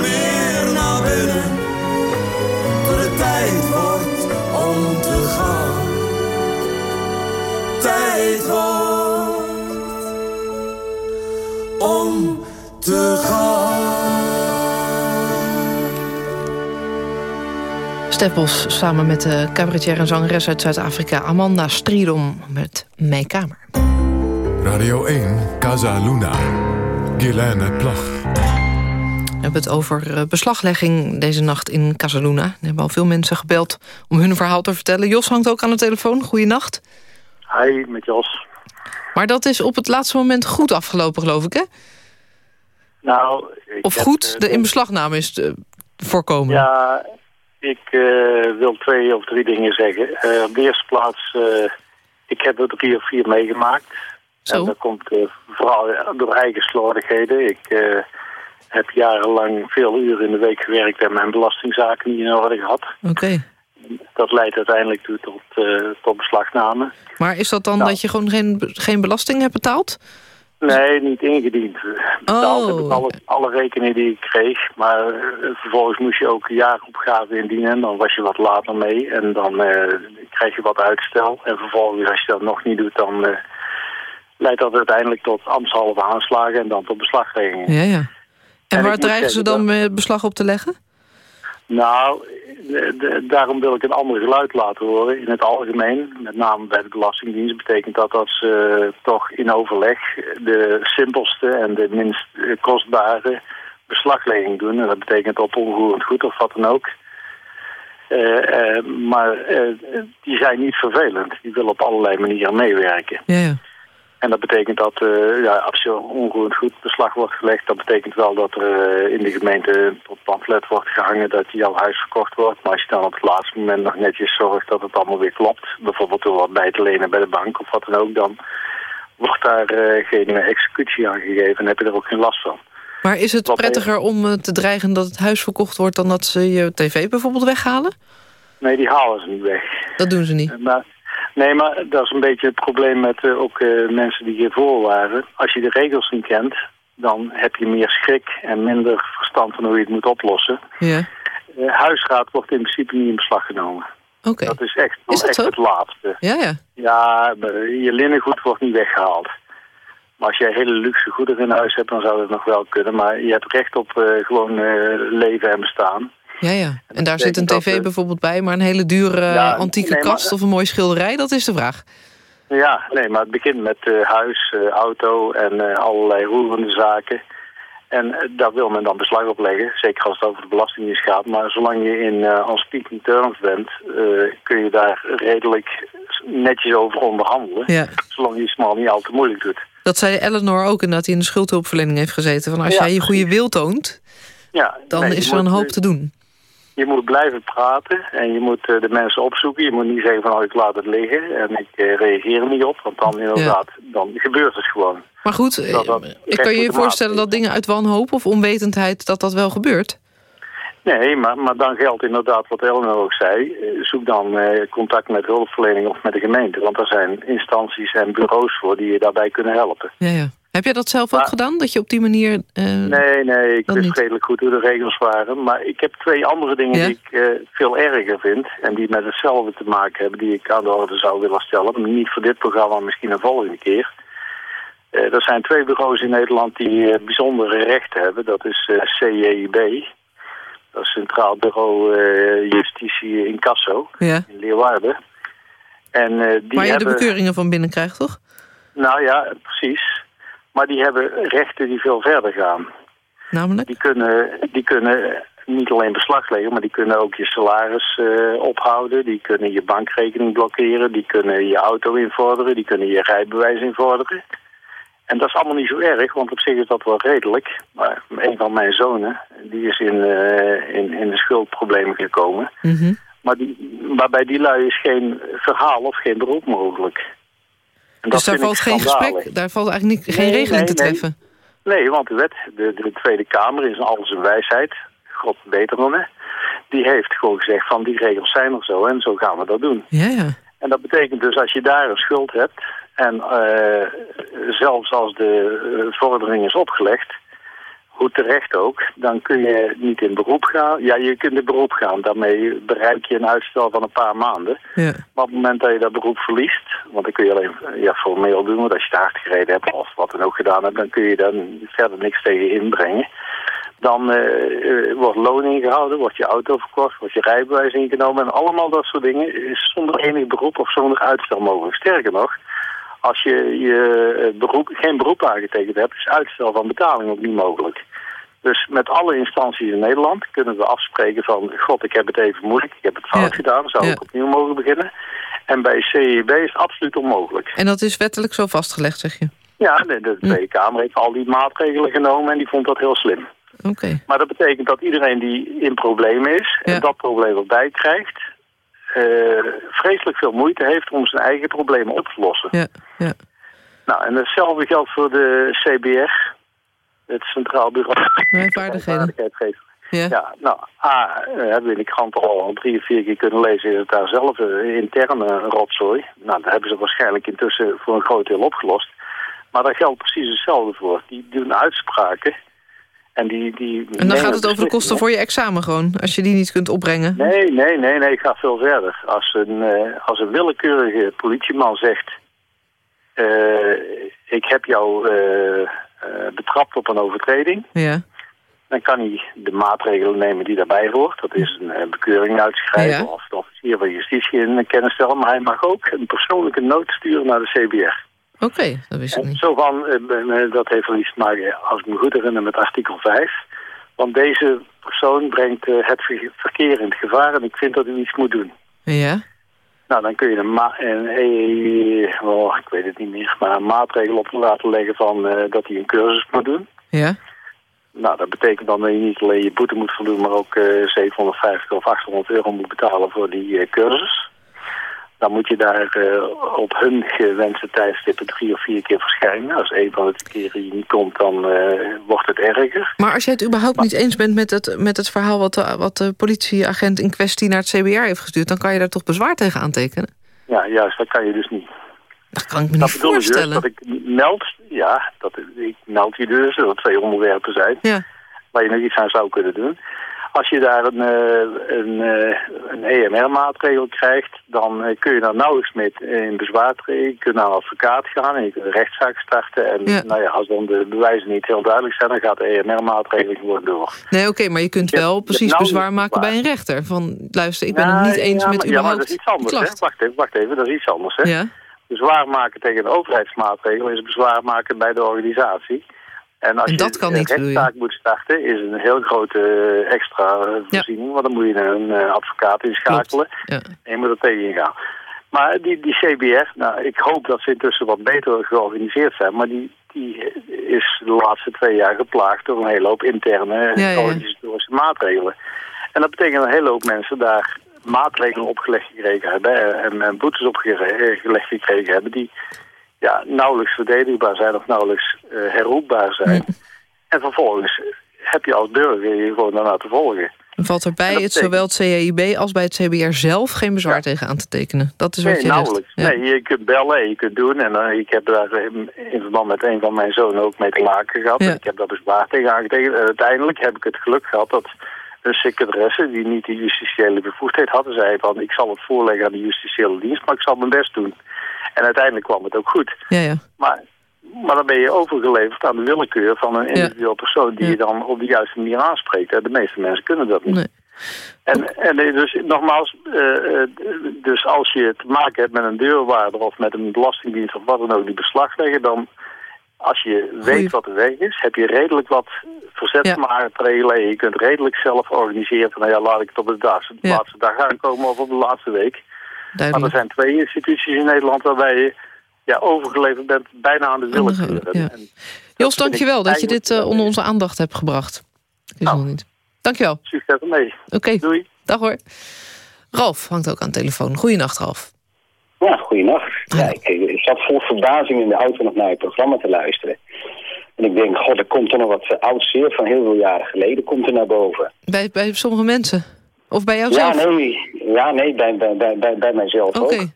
om te gaan. Steppels samen met de cabaretier en zangeres uit Zuid-Afrika... Amanda Striedom met Mijn Kamer. Radio 1, Casa Luna. Guilaine Plag. We hebben het over eh, beslaglegging deze nacht in Casaluna. Er hebben al veel mensen gebeld om hun verhaal te vertellen. Jos hangt ook aan de telefoon. Goeienacht. Hi, met Jos. Maar dat is op het laatste moment goed afgelopen, geloof ik, hè? Nou, ik Of goed, eh, de inbeslagname is eh, voorkomen. Ja, ik eh, wil twee of drie dingen zeggen. Eh, op de eerste plaats, ik heb er drie of vier meegemaakt. Zo. En dat komt vooral door eigen slordigheden. Ik heb jarenlang veel uren in de week gewerkt en mijn belastingzaken niet in orde gehad. Oké. Dat leidt uiteindelijk toe tot, eh, tot beslagname. Maar is dat dan Nou. dat je gewoon geen, geen belasting hebt betaald? Nee, niet ingediend. Betaald heb ik Oh. alle, alle rekeningen die ik kreeg. Maar eh, vervolgens moest je ook jaaropgave indienen. En dan was je wat later mee. En dan eh, krijg je wat uitstel. En vervolgens, als je dat nog niet doet, dan eh, leidt dat uiteindelijk tot ambtshalve aanslagen. En dan tot beslagleggingen. Ja, ja. En, En waar dreigen ze dan beslag op te leggen? Nou, de- daarom wil ik een ander geluid laten horen. In het algemeen, met name bij de Belastingdienst, betekent dat dat ze toch in overleg de simpelste en de minst eh, kostbare beslaglegging doen. En dat betekent op onroerend goed of wat dan ook. Eh, eh, maar eh, die zijn niet vervelend. Die willen op allerlei manieren meewerken. Ja, ja. En dat betekent dat eh, ja, als je onroerend goed beslag wordt gelegd, dat betekent wel dat er eh, in de gemeente op pamflet wordt gehangen dat jouw huis verkocht wordt. Maar als je dan op het laatste moment nog netjes zorgt dat het allemaal weer klopt, bijvoorbeeld door wat bij te lenen bij de bank of wat dan ook, dan wordt daar eh, geen executie aan gegeven en heb je er ook geen last van. Maar is het Wat prettiger om te dreigen dat het huis verkocht wordt... dan dat ze je tv bijvoorbeeld weghalen? Nee, die halen ze niet weg. Dat doen ze niet. Maar, nee, maar dat is een beetje het probleem met eh, ook eh, mensen die hiervoor waren. Als je de regels niet kent, dan heb je meer schrik en minder verstand van hoe je het moet oplossen. Ja, Eh, huisraad wordt in principe niet in beslag genomen. oké. Dat is echt, Is dat echt zo? het laatste. Ja, ja. Ja, je linnengoed wordt niet weggehaald. Maar als jij hele luxe goederen in huis hebt, dan zou dat nog wel kunnen. Maar je hebt recht op gewoon leven en bestaan. Ja, ja. En daar zit een tv dat, bijvoorbeeld bij... maar een hele dure eh, Ja, antieke nee, maar- kast of een mooie schilderij, dat is de vraag. Ja, nee, maar het begint met eh, huis, eh, auto en allerlei roerende zaken. En daar wil men dan beslag op leggen, zeker als het over de belastingdienst gaat. Maar zolang je in on speaking terms bent, kun je daar redelijk netjes over onderhandelen. Ja. Zolang je het maar niet al te moeilijk doet. Dat zei Eleanor ook inderdaad, die in de schuldhulpverlening heeft gezeten. Van als Ja, jij je goede wil toont, Ja, dan nee, is er een hoop te doen. Je moet blijven praten en je moet eh, de mensen opzoeken. Je moet niet zeggen van oh, ik laat het liggen en ik eh, reageer er niet op. Want dan inderdaad, dan gebeurt het gewoon. Maar goed, Dat dat eh, recht kan je je voorstellen dat dingen uit wanhoop of onwetendheid... dat dat wel gebeurt? Nee, maar, maar dan geldt inderdaad wat Eleanor ook zei. Zoek dan eh, contact met hulpverlening of met de gemeente. Want er zijn instanties en bureaus voor die je daarbij kunnen helpen. Ja, ja. Heb jij dat zelf ook Maar- gedaan? Dat je op die manier... eh, Nee, nee, ik wist niet. redelijk goed hoe de regels waren. Maar ik heb twee andere dingen Ja? die ik eh, veel erger vind. En die met hetzelfde te maken hebben, die ik aan de orde zou willen stellen. Niet voor dit programma, maar misschien een volgende keer. Eh, er zijn twee bureaus in Nederland die bijzondere rechten hebben. Dat is CJIB. Dat is Centraal Bureau Justitie in Casso, ja. in Leeuwarden. En die Waar je de bekeuringen van binnen krijgt, toch? Nou ja, precies. Maar die hebben rechten die veel verder gaan. Namelijk? Die kunnen, die kunnen niet alleen beslag leggen, maar die kunnen ook je salaris eh, ophouden. Die kunnen je bankrekening blokkeren. Die kunnen je auto invorderen. Die kunnen je rijbewijs invorderen. En dat is allemaal niet zo erg, want op zich is dat wel redelijk. Maar een van mijn zonen, die is in, eh, in, in de schuldproblemen gekomen. Mhm. Maar, die, maar bij die lui is geen verhaal of geen beroep mogelijk. En Dus daar valt geen gesprek, daar valt eigenlijk niet, geen Nee, regeling nee, te treffen. Nee, want de wet, de, de Tweede Kamer is in al zijn wijsheid, God beter dan hè, die heeft gewoon gezegd van die regels zijn er zo en zo gaan we dat doen. Ja, ja. En dat betekent dus als je daar een schuld hebt en eh, zelfs als de eh, vordering is opgelegd, hoe terecht ook, dan kun je niet in beroep gaan. Ja, je kunt in beroep gaan, daarmee bereik je een uitstel van een paar maanden. ja. Maar op het moment dat je dat beroep verliest, want dan kun je alleen ja, formeel doen, want als je te hard gereden hebt of wat dan ook gedaan hebt, dan kun je daar verder niks tegen inbrengen. Dan eh, eh, wordt loon ingehouden, wordt je auto verkocht, wordt je rijbewijs ingenomen en allemaal dat soort dingen is zonder enig beroep of zonder uitstel mogelijk. Sterker nog, als je, je beroep, geen beroep aangetekend hebt, is uitstel van betaling ook niet mogelijk. Dus met alle instanties in Nederland kunnen we afspreken van... God, ik heb het even moeilijk, ik heb het fout Ja. gedaan, zou Ja. ik opnieuw mogen beginnen. En bij CEB is het absoluut onmogelijk. En dat is wettelijk zo vastgelegd, zeg je? Ja, de, de Tweede Kamer heeft al die maatregelen genomen en die vond dat heel slim. Oké. Maar dat betekent dat iedereen die in problemen is Ja. en dat probleem erbij krijgt... eh, vreselijk veel moeite heeft om zijn eigen problemen op te lossen. Ja, ja. Nou, en hetzelfde geldt voor de CBR, het Centraal Bureau. Nee, vaardigheden. Ja. Ja, nou, A, eh, hebben we in de krant al drie of vier keer kunnen lezen... is het daar zelf eh, interne rotzooi. Nou, dat hebben ze waarschijnlijk intussen voor een groot deel opgelost. Maar daar geldt precies hetzelfde voor. Die doen uitspraken. En, die, die En dan gaat het over de kosten voor je examen gewoon, als je die niet kunt opbrengen. Nee, nee, nee, nee, ik ga veel verder. Als een, eh, als een willekeurige politieman zegt... ik heb jou betrapt op een overtreding... Ja. dan kan hij de maatregelen nemen die daarbij hoort. Dat is een eh, bekeuring uitschrijven Ja. of de officier van justitie in kennis stellen. Maar hij mag ook een persoonlijke noot sturen naar de CBR. Oké, dat wist ik niet. zo van, eh, eh, dat heeft wel iets te maken, als ik me goed herinner, met artikel 5. Want deze persoon brengt eh, het ver- verkeer in het gevaar en ik vind dat hij iets moet doen. Ja? Nou, dan kun je een, ma een eh, oh, ik weet het niet meer, maar een maatregel op laten leggen van eh, dat hij een cursus moet doen. Ja? Nou, dat betekent dan dat je niet alleen je boete moet voldoen, maar ook eh 750 of 800 euro moet betalen voor die eh, cursus. Dan moet je daar eh, op hun gewenste tijdstippen drie of vier keer verschijnen. Als een van de keren je niet komt, dan eh, wordt het erger. Maar als jij het überhaupt niet eens bent met het, met het verhaal... Wat de, wat de politieagent in kwestie naar het CBR heeft gestuurd... dan kan je daar toch bezwaar tegen aantekenen? Ja, juist, dat kan je dus niet. Dat kan ik me dat niet dus, voorstellen. dat ik meld, ja, dat, ik meld je dus, dat er twee onderwerpen zijn. Ja. waar je nog iets aan zou kunnen doen. Als je daar een, eh, een, eh, een EMR-maatregel krijgt, dan eh, kun je daar nauwelijks mee in bezwaar treden. Je kunt naar een advocaat gaan en je kunt een rechtszaak starten. En Ja. nou ja, als dan de bewijzen niet heel duidelijk zijn, dan gaat de EMR-maatregel gewoon door. Nee, oké, maar je kunt wel je precies bezwaar maken bij een rechter. Van, luister, ik ben het niet eens ja, met maar, ja, überhaupt maar dat is iets anders, hè? Wacht even, wacht even, dat is iets anders, hè? Ja? Bezwaar maken tegen een overheidsmaatregel is bezwaar maken bij de organisatie. En als En dat je kan een niet, rechtszaak moet starten, is een heel grote eh, extra eh, voorziening. Want dan moet je een eh, advocaat inschakelen Ja. en je moet er tegen ingaan. Maar die, die CBR, nou, ik hoop dat ze intussen wat beter georganiseerd zijn. Maar die, die is de laatste twee jaar geplaagd door een hele hoop interne Ja, organisatorische maatregelen. En dat betekent dat een hele hoop mensen daar maatregelen opgelegd gekregen hebben en, en boetes opgelegd gekregen hebben die ja, nauwelijks verdedigbaar zijn of nauwelijks eh, herroepbaar zijn. En vervolgens heb je als burger je gewoon daarna te volgen. Valt er bij het, zowel het CAIB als bij het CBR zelf geen bezwaar tegen aan te tekenen. Dat is wat Nee, je zegt. nauwelijks. Ja. Nee, je kunt bellen en je kunt doen. En eh, ik heb daar in, in verband met een van mijn zonen ook mee te maken gehad. Ja. Ik heb daar bezwaar tegen aangetekend. En uiteindelijk heb ik het geluk gehad dat een secretaresse die niet de justitiële bevoegdheid had, zei van ik zal het voorleggen aan de justitiële dienst, maar ik zal mijn best doen. En uiteindelijk kwam het ook goed. Ja, ja. Maar, maar dan ben je overgeleverd aan de willekeur van een individueel persoon die Ja. je dan op de juiste manier aanspreekt. De meeste mensen kunnen dat niet. Nee. En, en dus nogmaals, eh, eh, dus als je te maken hebt met een deurwaarder of met een belastingdienst of wat dan ook die beslag leggen, dan als je weet wat de weg is, heb je redelijk wat verzetsmaatregelen en je kunt redelijk zelf organiseren van nou ja, laat ik het op de laatste, Ja. dag aankomen of op de laatste week. Maar er zijn twee instituties in Nederland waarbij je ja, overgeleverd bent bijna aan de willekeur. Ja. Jos, dankjewel dat je dit eh, onder onze aandacht hebt gebracht. Is Nou. nog niet. Dankjewel. Succes ermee. Oké, Doei. dag hoor. Ralf hangt ook aan de telefoon. Goeienacht, Ralf. Ja, goeienacht. Ja, ik, ik zat vol verbazing in de auto nog naar je programma te luisteren. En ik denk, god, er komt er nog wat eh, oud zeer van heel veel jaren geleden, komt er naar boven. Bij, bij sommige mensen. Of bij jou Ja, zelf? nee, ja, nee bij, bij, bij, bij, mijzelf Oké. ook.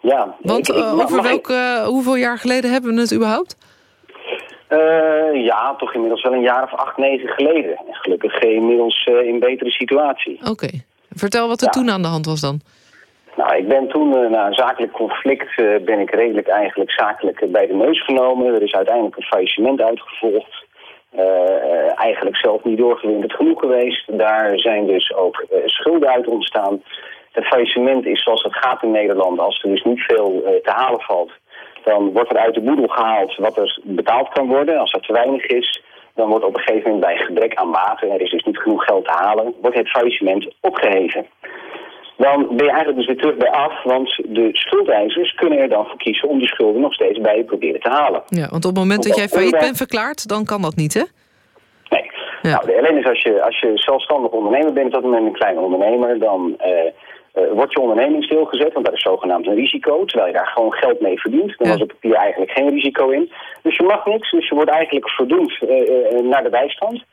Ja, Want ik- ik- eh, over welke, eh, hoeveel jaar geleden hebben we het überhaupt? Eh, ja, toch inmiddels wel een jaar of acht, negen geleden. En gelukkig inmiddels in betere situatie. Oké. Vertel wat er Ja. toen aan de hand was dan. Nou, ik ben toen na een zakelijk conflict ben ik redelijk eigenlijk zakelijk bij de neus genomen. Er is uiteindelijk een faillissement uitgevolgd. Eh, eigenlijk zelf niet doorgewinterd genoeg geweest. Daar zijn dus ook eh, schulden uit ontstaan. Het faillissement is zoals het gaat in Nederland. Als er dus niet veel eh, te halen valt, dan wordt er uit de boedel gehaald wat er betaald kan worden. Als er te weinig is, dan wordt op een gegeven moment bij gebrek aan maten, er is dus niet genoeg geld te halen, wordt het faillissement opgeheven dan ben je eigenlijk dus weer terug bij af. Want de schuldeisers kunnen er dan voor kiezen om die schulden nog steeds bij je proberen te halen. Ja, want op het moment dat jij failliet bent verklaard, dan kan dat niet, hè? Nee. Nou, de ellende is als je, als je zelfstandig ondernemer bent, op dat moment een kleine ondernemer, dan eh, eh, wordt je onderneming stilgezet, want dat is zogenaamd een risico, terwijl je daar gewoon geld mee verdient. Dan was op papier eigenlijk geen risico in. Dus je mag niks, dus je wordt eigenlijk verdoemd eh, naar de bijstand.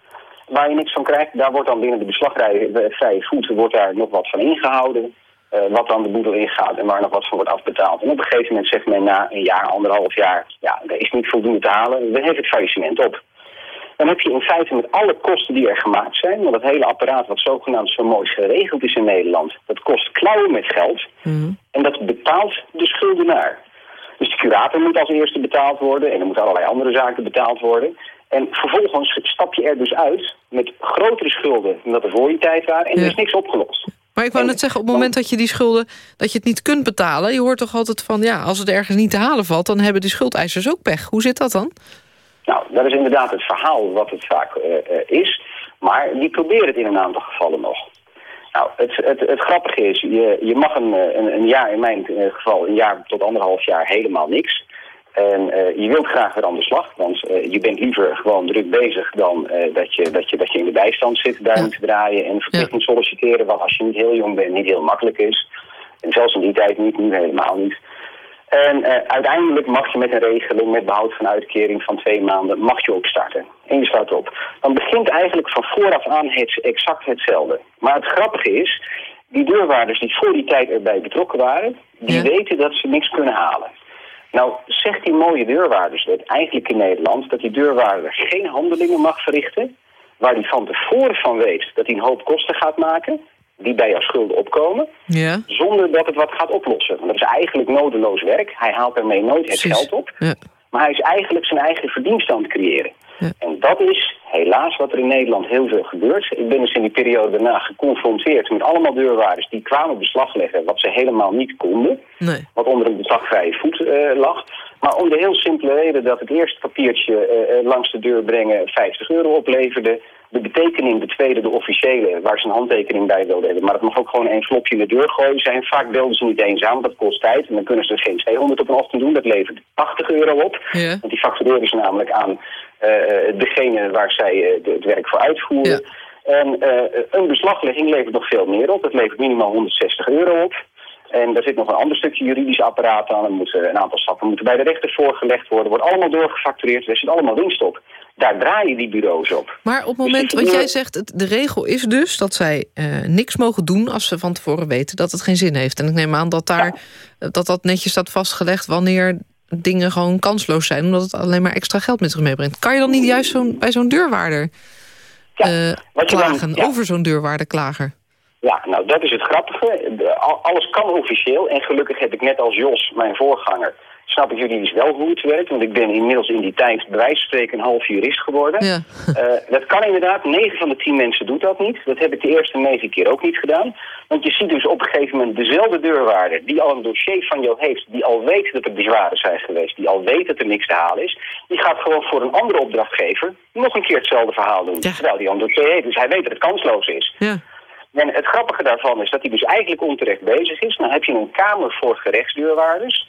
Waar je niks van krijgt, daar wordt dan binnen de beslagvrije voet wordt daar nog wat van ingehouden. eh, wat dan de boedel ingaat en waar nog wat van wordt afbetaald. En op een gegeven moment zegt men na een jaar, anderhalf jaar, ja, er is niet voldoende te halen, we hebben het faillissement op. Dan heb je in feite met alle kosten die er gemaakt zijn, want dat hele apparaat wat zogenaamd zo mooi geregeld is in Nederland, dat kost klauwen met geld en dat betaalt de schuldenaar. Dus de curator moet als eerste betaald worden en er moeten allerlei andere zaken betaald worden. En vervolgens stap je er dus uit met grotere schulden dan dat er voor je tijd waren. En er is niks opgelost. Maar ik wou net zeggen, op het moment dat je die schulden... dat je het niet kunt betalen, je hoort toch altijd van... ja, als het ergens niet te halen valt, dan hebben die schuldeisers ook pech. Hoe zit dat dan? Nou, dat is inderdaad het verhaal wat het vaak uh, is. Maar die proberen het in een aantal gevallen nog. Nou, het, het, het grappige is, je, je mag een, een, een jaar, in mijn geval een jaar tot anderhalf jaar helemaal niks. En uh, je wilt graag weer aan de slag, want uh, je bent liever gewoon druk bezig dan uh, dat, je, dat, je, dat je in de bijstand zit, daar te draaien en verplicht moet solliciteren, wat als je niet heel jong bent niet heel makkelijk is. En zelfs in die tijd niet, nu helemaal niet. En uiteindelijk mag je met een regeling, met behoud van uitkering van twee maanden, mag je opstarten. En je start op. Dan begint eigenlijk van vooraf aan het, exact hetzelfde. Maar het grappige is, die deurwaarders die voor die tijd erbij betrokken waren, die weten dat ze niks kunnen halen. Nou, zegt die mooie deurwaarderswet eigenlijk in Nederland... dat die deurwaarder geen handelingen mag verrichten... waar hij van tevoren van weet dat hij een hoop kosten gaat maken... die bij jouw schulden opkomen... Ja. zonder dat het wat gaat oplossen. Want dat is eigenlijk nodeloos werk. Hij haalt daarmee nooit het geld op. Ja. Maar hij is eigenlijk zijn eigen verdienste aan het creëren. En dat is helaas wat er in Nederland heel veel gebeurt. Ik ben dus in die periode daarna geconfronteerd met allemaal deurwaarders... die kwamen beslag leggen wat ze helemaal niet konden. Nee. Wat onder een beslagvrije voet uh, lag. Maar om de heel simpele reden dat het eerste papiertje uh, langs de deur brengen 50 euro opleverde. De betekening, de tweede, de officiële, waar ze een handtekening bij wilden hebben. Maar het mag ook gewoon een flopje in de deur gooien zijn. Vaak belden ze niet eens aan, dat kost tijd. En dan kunnen ze er geen 200 op een ochtend doen. Dat levert 80 euro op. Ja. Want die factureren ze namelijk aan degene waar zij uh, het werk voor uitvoeren. Ja. En een beslaglegging levert nog veel meer op. Dat levert minimaal 160 euro op. En daar zit nog een ander stukje juridisch apparaat aan. Er moeten een aantal stappen moeten bij de rechter voorgelegd worden. Wordt allemaal doorgefactureerd. Er zit allemaal winst op. Daar draaien die bureaus op. Maar op het Dus moment, wat jij zegt, het- de regel is dus dat zij eh, niks mogen doen... als ze van tevoren weten dat het geen zin heeft. En ik neem aan dat daar, dat, dat netjes staat vastgelegd... wanneer dingen gewoon kansloos zijn... omdat het alleen maar extra geld met zich meebrengt. Kan je dan niet juist bij zo'n deurwaarder Ja, eh, dan- klagen? Over zo'n deurwaarderklager? Ja, nou dat is het grappige. Alles kan officieel. En gelukkig heb ik net als Jos, mijn voorganger... snap ik juridisch wel hoe het werkt. Want ik ben inmiddels in die tijd bij wijze van spreken een half jurist geworden. Ja. Eh, dat kan inderdaad. 9 van de 10 mensen doet dat niet. Dat heb ik de eerste 9 keer ook niet gedaan. Want je ziet dus op een gegeven moment dezelfde deurwaarder... die al een dossier van jou heeft, die al weet dat er bezwaren zijn geweest... die al weet dat er niks te halen is... die gaat gewoon voor een andere opdrachtgever... nog een keer hetzelfde verhaal doen. Ja. Terwijl die al een dossier heeft. Dus hij weet dat het kansloos is. Ja. En het grappige daarvan is dat hij dus eigenlijk onterecht bezig is. Dan heb je een kamer voor gerechtsdeurwaarders.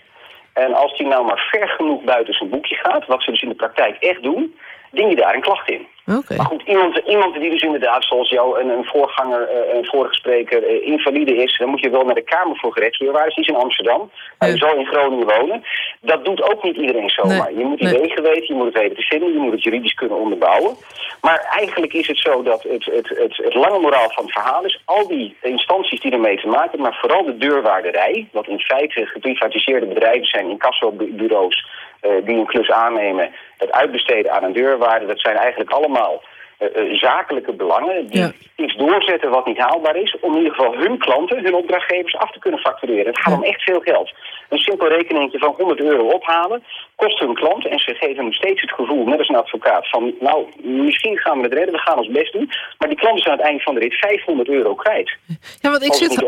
En als die nou maar ver genoeg buiten zijn boekje gaat... wat ze dus in de praktijk echt doen... dien je daar een klacht in. Maar goed, iemand, iemand die dus inderdaad, zoals jou, een, een voorganger, eh, een vorige spreker, eh, invalide is, dan moet je wel naar de Kamer voor Gerechtsdeurwaarders. Die is in Amsterdam. Hij zal in Groningen wonen. Dat doet ook niet iedereen zomaar. Nee, Je moet die nee. wegen weten, je moet het weten te vinden, je moet het juridisch kunnen onderbouwen. Maar eigenlijk is het zo dat het, het, het, het lange moraal van het verhaal is, al die instanties die ermee te maken hebben, maar vooral de deurwaarderij, wat in feite geprivatiseerde bedrijven zijn, incassobureaus, eh die een klus aannemen, het uitbesteden aan een deurwaarder, dat zijn eigenlijk allemaal eh, eh, zakelijke belangen die Ja. iets doorzetten wat niet haalbaar is, om in ieder geval hun klanten, hun opdrachtgevers af te kunnen factureren. Het gaat om echt veel geld. Een simpel rekeningetje van 100 euro ophalen kost hun klant en ze geven hem steeds het gevoel, net als een advocaat, van nou, misschien gaan we het redden, we gaan ons best doen, maar die klant is aan het eind van de rit 500 euro kwijt. Ja, want ik zit,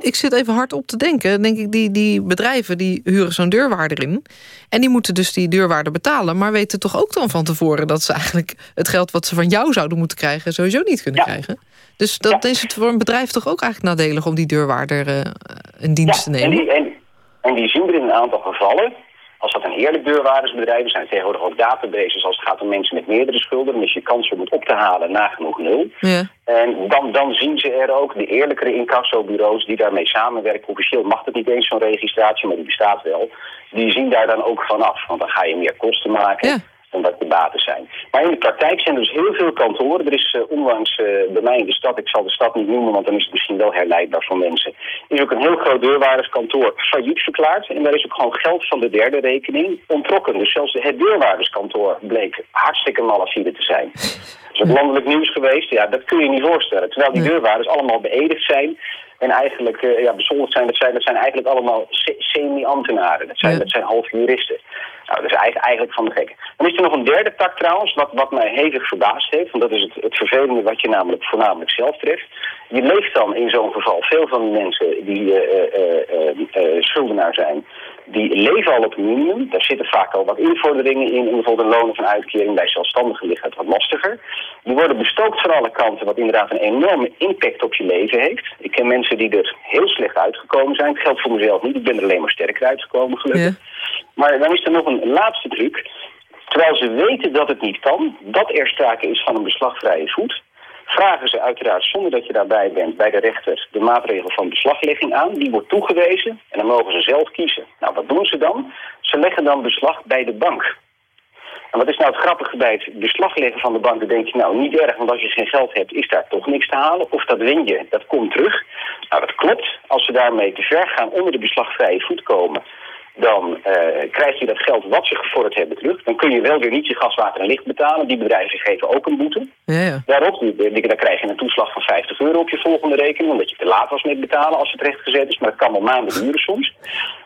ik zit even hard op te denken. Denk ik, die, die bedrijven die huren zo'n deurwaarder in. En die moeten dus die deurwaarder betalen. Maar weten toch ook dan van tevoren dat ze eigenlijk het geld wat ze van jou zouden moeten krijgen. sowieso niet kunnen Ja. krijgen. Dus dat Ja. is het voor een bedrijf toch ook eigenlijk nadelig om die deurwaarder eh, in dienst te en nemen. die, en, en die zien we in een aantal gevallen. Als dat een eerlijk deurwaardersbedrijf is, zijn tegenwoordig ook databases als het gaat om mensen met meerdere schulden. Dan is je kans om het op te halen nagenoeg nul. Ja. En dan, dan zien ze er ook de eerlijkere incassobureaus die daarmee samenwerken. Officieel mag het niet eens zo'n registratie, maar die bestaat wel. Die zien daar dan ook vanaf, want dan ga je meer kosten maken. Ja. Dan dat de baten zijn. Maar in de praktijk zijn er dus heel veel kantoren. Er is eh, onlangs eh, bij mij in de stad, ik zal de stad niet noemen, want dan is het misschien wel herleidbaar voor mensen. is ook een heel groot deurwaarderskantoor failliet verklaard. En daar is ook gewoon geld van de derde rekening ontrokken. Dus zelfs het deurwaarderskantoor bleek hartstikke malafide te zijn. Is ook landelijk nieuws geweest. Ja, dat kun je niet voorstellen. Terwijl die deurwaarders allemaal beëdigd zijn. en eigenlijk uh, ja, bezondigd zijn. Dat zijn, dat zijn eigenlijk allemaal semi-ambtenaren. Dat zijn, dat zijn half juristen. Nou, dat is eigenlijk van de gek. Dan is er nog een derde tak trouwens, wat, wat mij hevig verbaasd heeft. Want dat is het, het vervelende wat je namelijk voornamelijk zelf treft. Je leeft dan in zo'n geval, veel van die mensen die uh, schuldenaar zijn die leven al op minimum. Daar zitten vaak al wat invorderingen in. Bijvoorbeeld een lonen van uitkering bij zelfstandigen ligt het wat lastiger. Die worden bestookt van alle kanten, wat inderdaad een enorme impact op je leven heeft. Ik ken mensen die er heel slecht uitgekomen zijn. Het geldt voor mezelf niet. Ik ben er alleen maar sterker uitgekomen, gelukkig. Maar dan is er nog een laatste truc. Terwijl ze weten dat het niet kan, dat er sprake is van een beslagvrije voet vragen ze uiteraard zonder dat je daarbij bent bij de rechter de maatregel van beslaglegging aan. Die wordt toegewezen en dan mogen ze zelf kiezen. Nou, wat doen ze dan? Ze leggen dan beslag bij de bank. En wat is nou het grappige bij het beslagleggen van de bank? Dan denk je, nou niet erg, want als je geen geld hebt is daar toch niks te halen. Of dat win je, dat komt terug. Nou, dat klopt. Als ze daarmee te ver gaan onder de beslagvrije voet komen dan uh, krijg je dat geld wat ze gevorderd hebben terug. Dan kun je wel weer niet je gas, water en licht betalen. Die bedrijven geven ook een boete. Ja, ja. Daarop dan krijg je een toeslag van 50 euro op je volgende rekening... omdat je te laat was met betalen als het rechtgezet is. Maar dat kan wel maanden duren soms.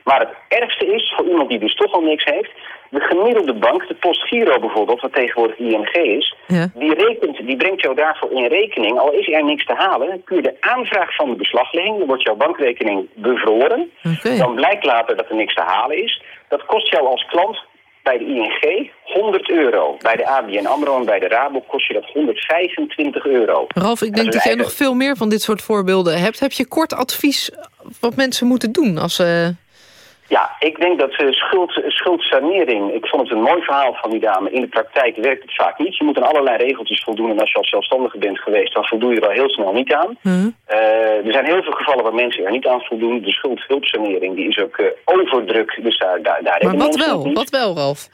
Maar het ergste is, voor iemand die dus toch al niks heeft... de gemiddelde bank, de Postgiro bijvoorbeeld, wat tegenwoordig ING is... Die, rekent, die brengt jou daarvoor in rekening, al is er niks te halen... kun je de aanvraag van de beslaglegging, dan wordt jouw bankrekening bevroren. Dan blijkt later dat er niks te halen is. Dat kost jou als klant bij de ING 100 euro. Bij de ABN AMRO en bij de Rabo kost je dat 125 euro. Ralf, ik denk dat, jij nog veel meer van dit soort voorbeelden hebt. Heb je kort advies wat mensen moeten doen als ze... Ja, ik denk dat uh, schuld, schuldsanering, ik vond het een mooi verhaal van die dame. In de praktijk werkt het vaak niet. Je moet aan allerlei regeltjes voldoen. En als je als zelfstandige bent geweest, dan voldoe je er al heel snel niet aan. Mhm. Eh, er zijn heel veel gevallen waar mensen er niet aan voldoen. De schuldhulpsanering die is ook uh, overdruk. Dus daar, daar, daar maar wat wel? Wat wel, Ralf?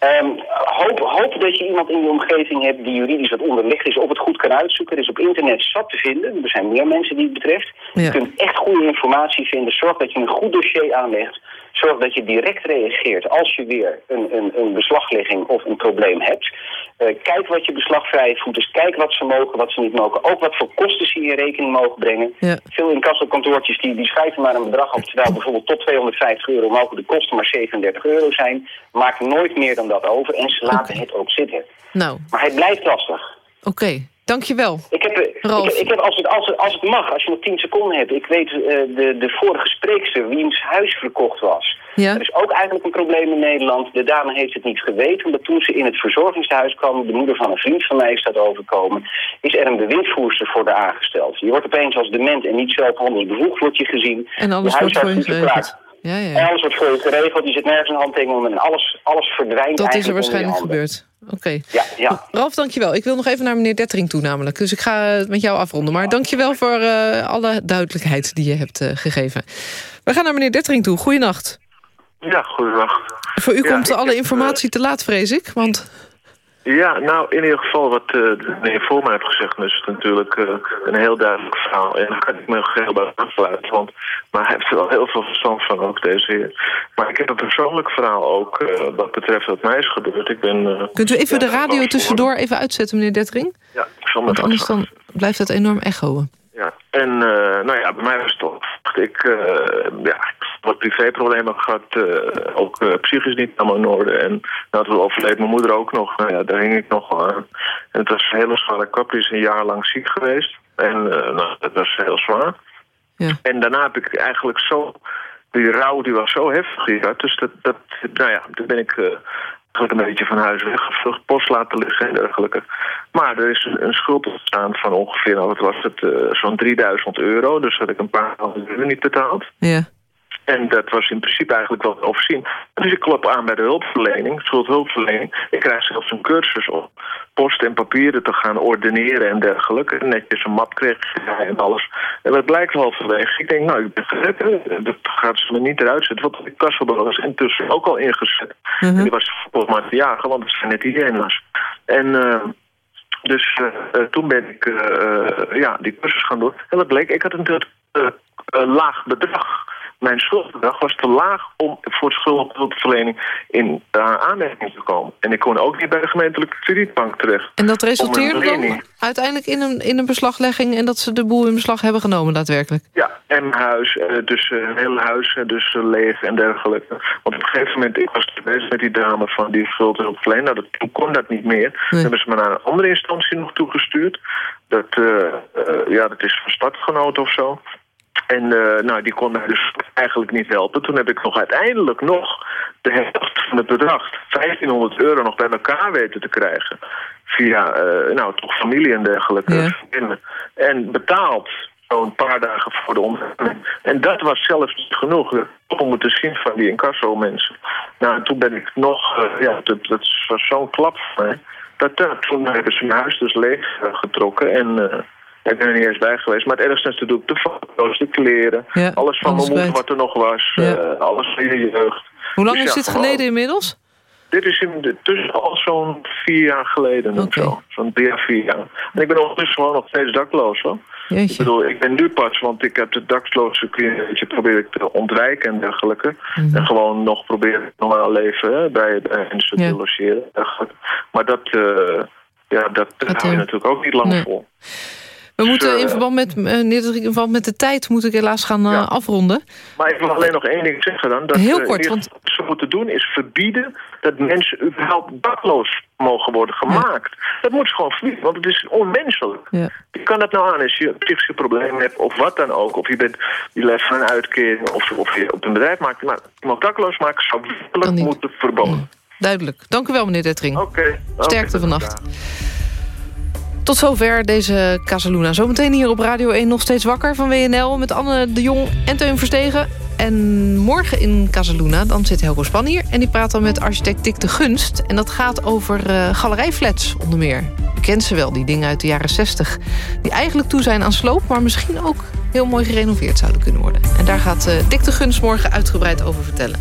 Um, hoop, hoop dat je iemand in je omgeving hebt die juridisch wat onderlegd is... of het goed kan uitzoeken. Er is op internet zat te vinden. Er zijn meer mensen die het betreft. Je kunt echt goede informatie vinden. Zorg dat je een goed dossier aanlegt. Zorg dat je direct reageert als je weer een, een, een beslaglegging of een probleem hebt. Uh, kijk wat je beslagvrije voet is. Kijk wat ze mogen, wat ze niet mogen. Ook wat voor kosten ze in rekening mogen brengen. Ja. Veel inkasselkantoortjes die, die schrijven maar een bedrag op... terwijl bijvoorbeeld tot 250 euro mogen de kosten maar 37 euro zijn. Maak nooit meer dan dat over en ze laten het ook zitten. Nou. Maar het blijft lastig. Oké. Dankjewel, ik heb, ik, ik, heb als, het, als, het, als het mag, als je nog 10 seconden hebt... ik weet uh, de, de vorige spreekster wiens huis verkocht was. Ja. Er is ook eigenlijk een probleem in Nederland. De dame heeft het niet geweten, omdat toen ze in het verzorgingshuis kwam... de moeder van een vriend van mij is dat overkomen... is er een bewindvoerster voor de aangesteld. Je wordt opeens als dement en niet zelfhandelsbevoegd wordt je gezien. En alles wordt voor je geregeld. Ja, ja. En alles wordt voor je geregeld. Je zit nergens een handtekening om en alles, alles verdwijnt Dat is er waarschijnlijk gebeurd. Oké. Ja, ja. Ralf, dankjewel. Ik wil nog even naar meneer Dettering toe namelijk. Dus ik ga het met jou afronden. Maar dankjewel voor uh, alle duidelijkheid die je hebt uh, gegeven. We gaan naar meneer Dettering toe. Goeienacht. Ja, goeienacht. Voor u komt alle informatie te laat, vrees ik. Want... Ja, nou, in ieder geval wat uh, de meneer voor mij heeft gezegd... is het natuurlijk uh, een heel duidelijk verhaal. En daar kan ik me heel bij aansluiten. Want, maar hij heeft er wel heel veel verstand van, ook deze heer. Maar ik heb een persoonlijk verhaal ook... Uh, wat betreft wat mij is gebeurd. Ik ben, Kunt u even de radio tussendoor even uitzetten, meneer Dettering? Ja, ik zal Want anders dan blijft het enorm echoen. Ja, en nou ja, bij mij was het toch... Ik, ja, wat privéproblemen gehad, uh, ook uh, psychisch niet allemaal in orde. En toen overleed mijn moeder ook nog, nou ja, daar hing ik nog aan. En het was een hele zware kap, die is een jaar lang ziek geweest. En uh, nou, dat was heel zwaar. Ja. En daarna heb ik eigenlijk zo, die rouw die was zo heftig gehad. Dus dat, dat nou ja, toen ben ik een beetje van huis weggevlucht, post laten liggen en dergelijke. Maar er is een, schuld ontstaan van ongeveer, nou wat was het, uh, zo'n 3000 euro. Dus had ik een paar uur niet betaald. Ja. En dat was in principe eigenlijk wel overzien. Dus ik klop aan bij de hulpverlening, schuldhulpverlening. Ik krijg zelfs een cursus om post en papieren te gaan ordineren en dergelijke. Netjes een map kreeg en alles. En dat blijkt halverwege. Ik denk, nou, ik ben gered. Dat gaat ze me niet eruit zetten. Want de kasselbal was intussen ook al ingezet. En die was volgens mij te jagen, want het zijn net hygiënas. En... Uh, dus uh, toen ben ik uh, ja, die cursus gaan doen. En dat bleek, ik had een laag bedrag mijn schuldbedrag was te laag om voor schuldhulpverlening in uh, aanmerking te komen. En ik kon ook niet bij de gemeentelijke kredietbank terecht. En dat resulteerde dan uiteindelijk in een, in een beslaglegging... en dat ze de boel in beslag hebben genomen daadwerkelijk? Ja, en mijn huis, uh, dus een heel huis, dus leeg en dergelijke. Want op een gegeven moment, ik was bezig met die dame van die schuldhulpverlening. Nou, dat, toen kon dat niet meer. Nee. Dan hebben ze me naar een andere instantie nog toegestuurd. Dat, ja, dat is van stadgenoot of zo. En uh, nou, die kon mij dus eigenlijk niet helpen. Toen heb ik nog uiteindelijk nog de helft van het bedrag, 1500 euro, nog bij elkaar weten te krijgen. Via, uh, nou, toch familie en dergelijke. Ja. En betaald zo'n paar dagen voor de onderneming. En dat was zelfs niet genoeg. Om moeten zien van die incasso mensen. Nou, en toen ben ik nog, uh, ja, dat, dat was zo'n klap voor mij. Dat, toen hebben ze mijn huis dus leeg getrokken en... Ik ben er niet eens bij geweest. Maar het ergste doe ik de foto's, de kleren. Ja, alles van mijn moeder wat er nog was. Ja. Uh, alles van je jeugd. Hoe lang dus is ja, dit geleden inmiddels? Dit is in, dus al zo'n vier jaar geleden okay. of zo. Zo'n drie à vier jaar. En ik ben ondertussen gewoon nog steeds dakloos hoor. Jeetje. Ik bedoel, ik ben nu pas, want ik heb de dakloze beetje probeer ik te ontwijken en dergelijke. Mm -hmm. En gewoon nog proberen normaal leven hè, bij de mensen te logeren. Maar dat, uh, ja, dat, dat hou je natuurlijk ook niet lang nee. vol. We moeten in verband met, uh, in verband met de tijd moet ik helaas gaan ja. afronden. Maar ik wil alleen nog één ding zeggen dan. Dat, Heel kort. Want... Wat ze moeten doen is verbieden dat mensen überhaupt dakloos mogen worden gemaakt. Ja. Dat moet ze gewoon verbieden, want het is onmenselijk. Ja. Je kan dat nou aan als je psychische problemen hebt of wat dan ook. Of je bent je leeft van een uitkering of, of je op een bedrijf maakt. Maar je mag dakloos maken zou werkelijk moeten verboden. Duidelijk. Dank u wel meneer Dettering. Oké. Okay. Sterkte okay, vannacht. Tot zover deze Casaluna. Zometeen hier op Radio 1 nog steeds wakker van WNL... met Anne de Jong en Teun Verstegen. En morgen in Casaluna, dan zit Helco Span hier... en die praat dan met architect Dick de Gunst. En dat gaat over uh, galerijflats onder meer. U kent ze wel, die dingen uit de jaren 60. Die eigenlijk toe zijn aan sloop, maar misschien ook heel mooi gerenoveerd zouden kunnen worden. En daar gaat uh, Dick de Gunst morgen uitgebreid over vertellen.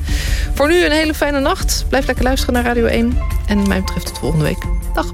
Voor nu een hele fijne nacht. Blijf lekker luisteren naar Radio 1. En mij betreft tot volgende week. Dag.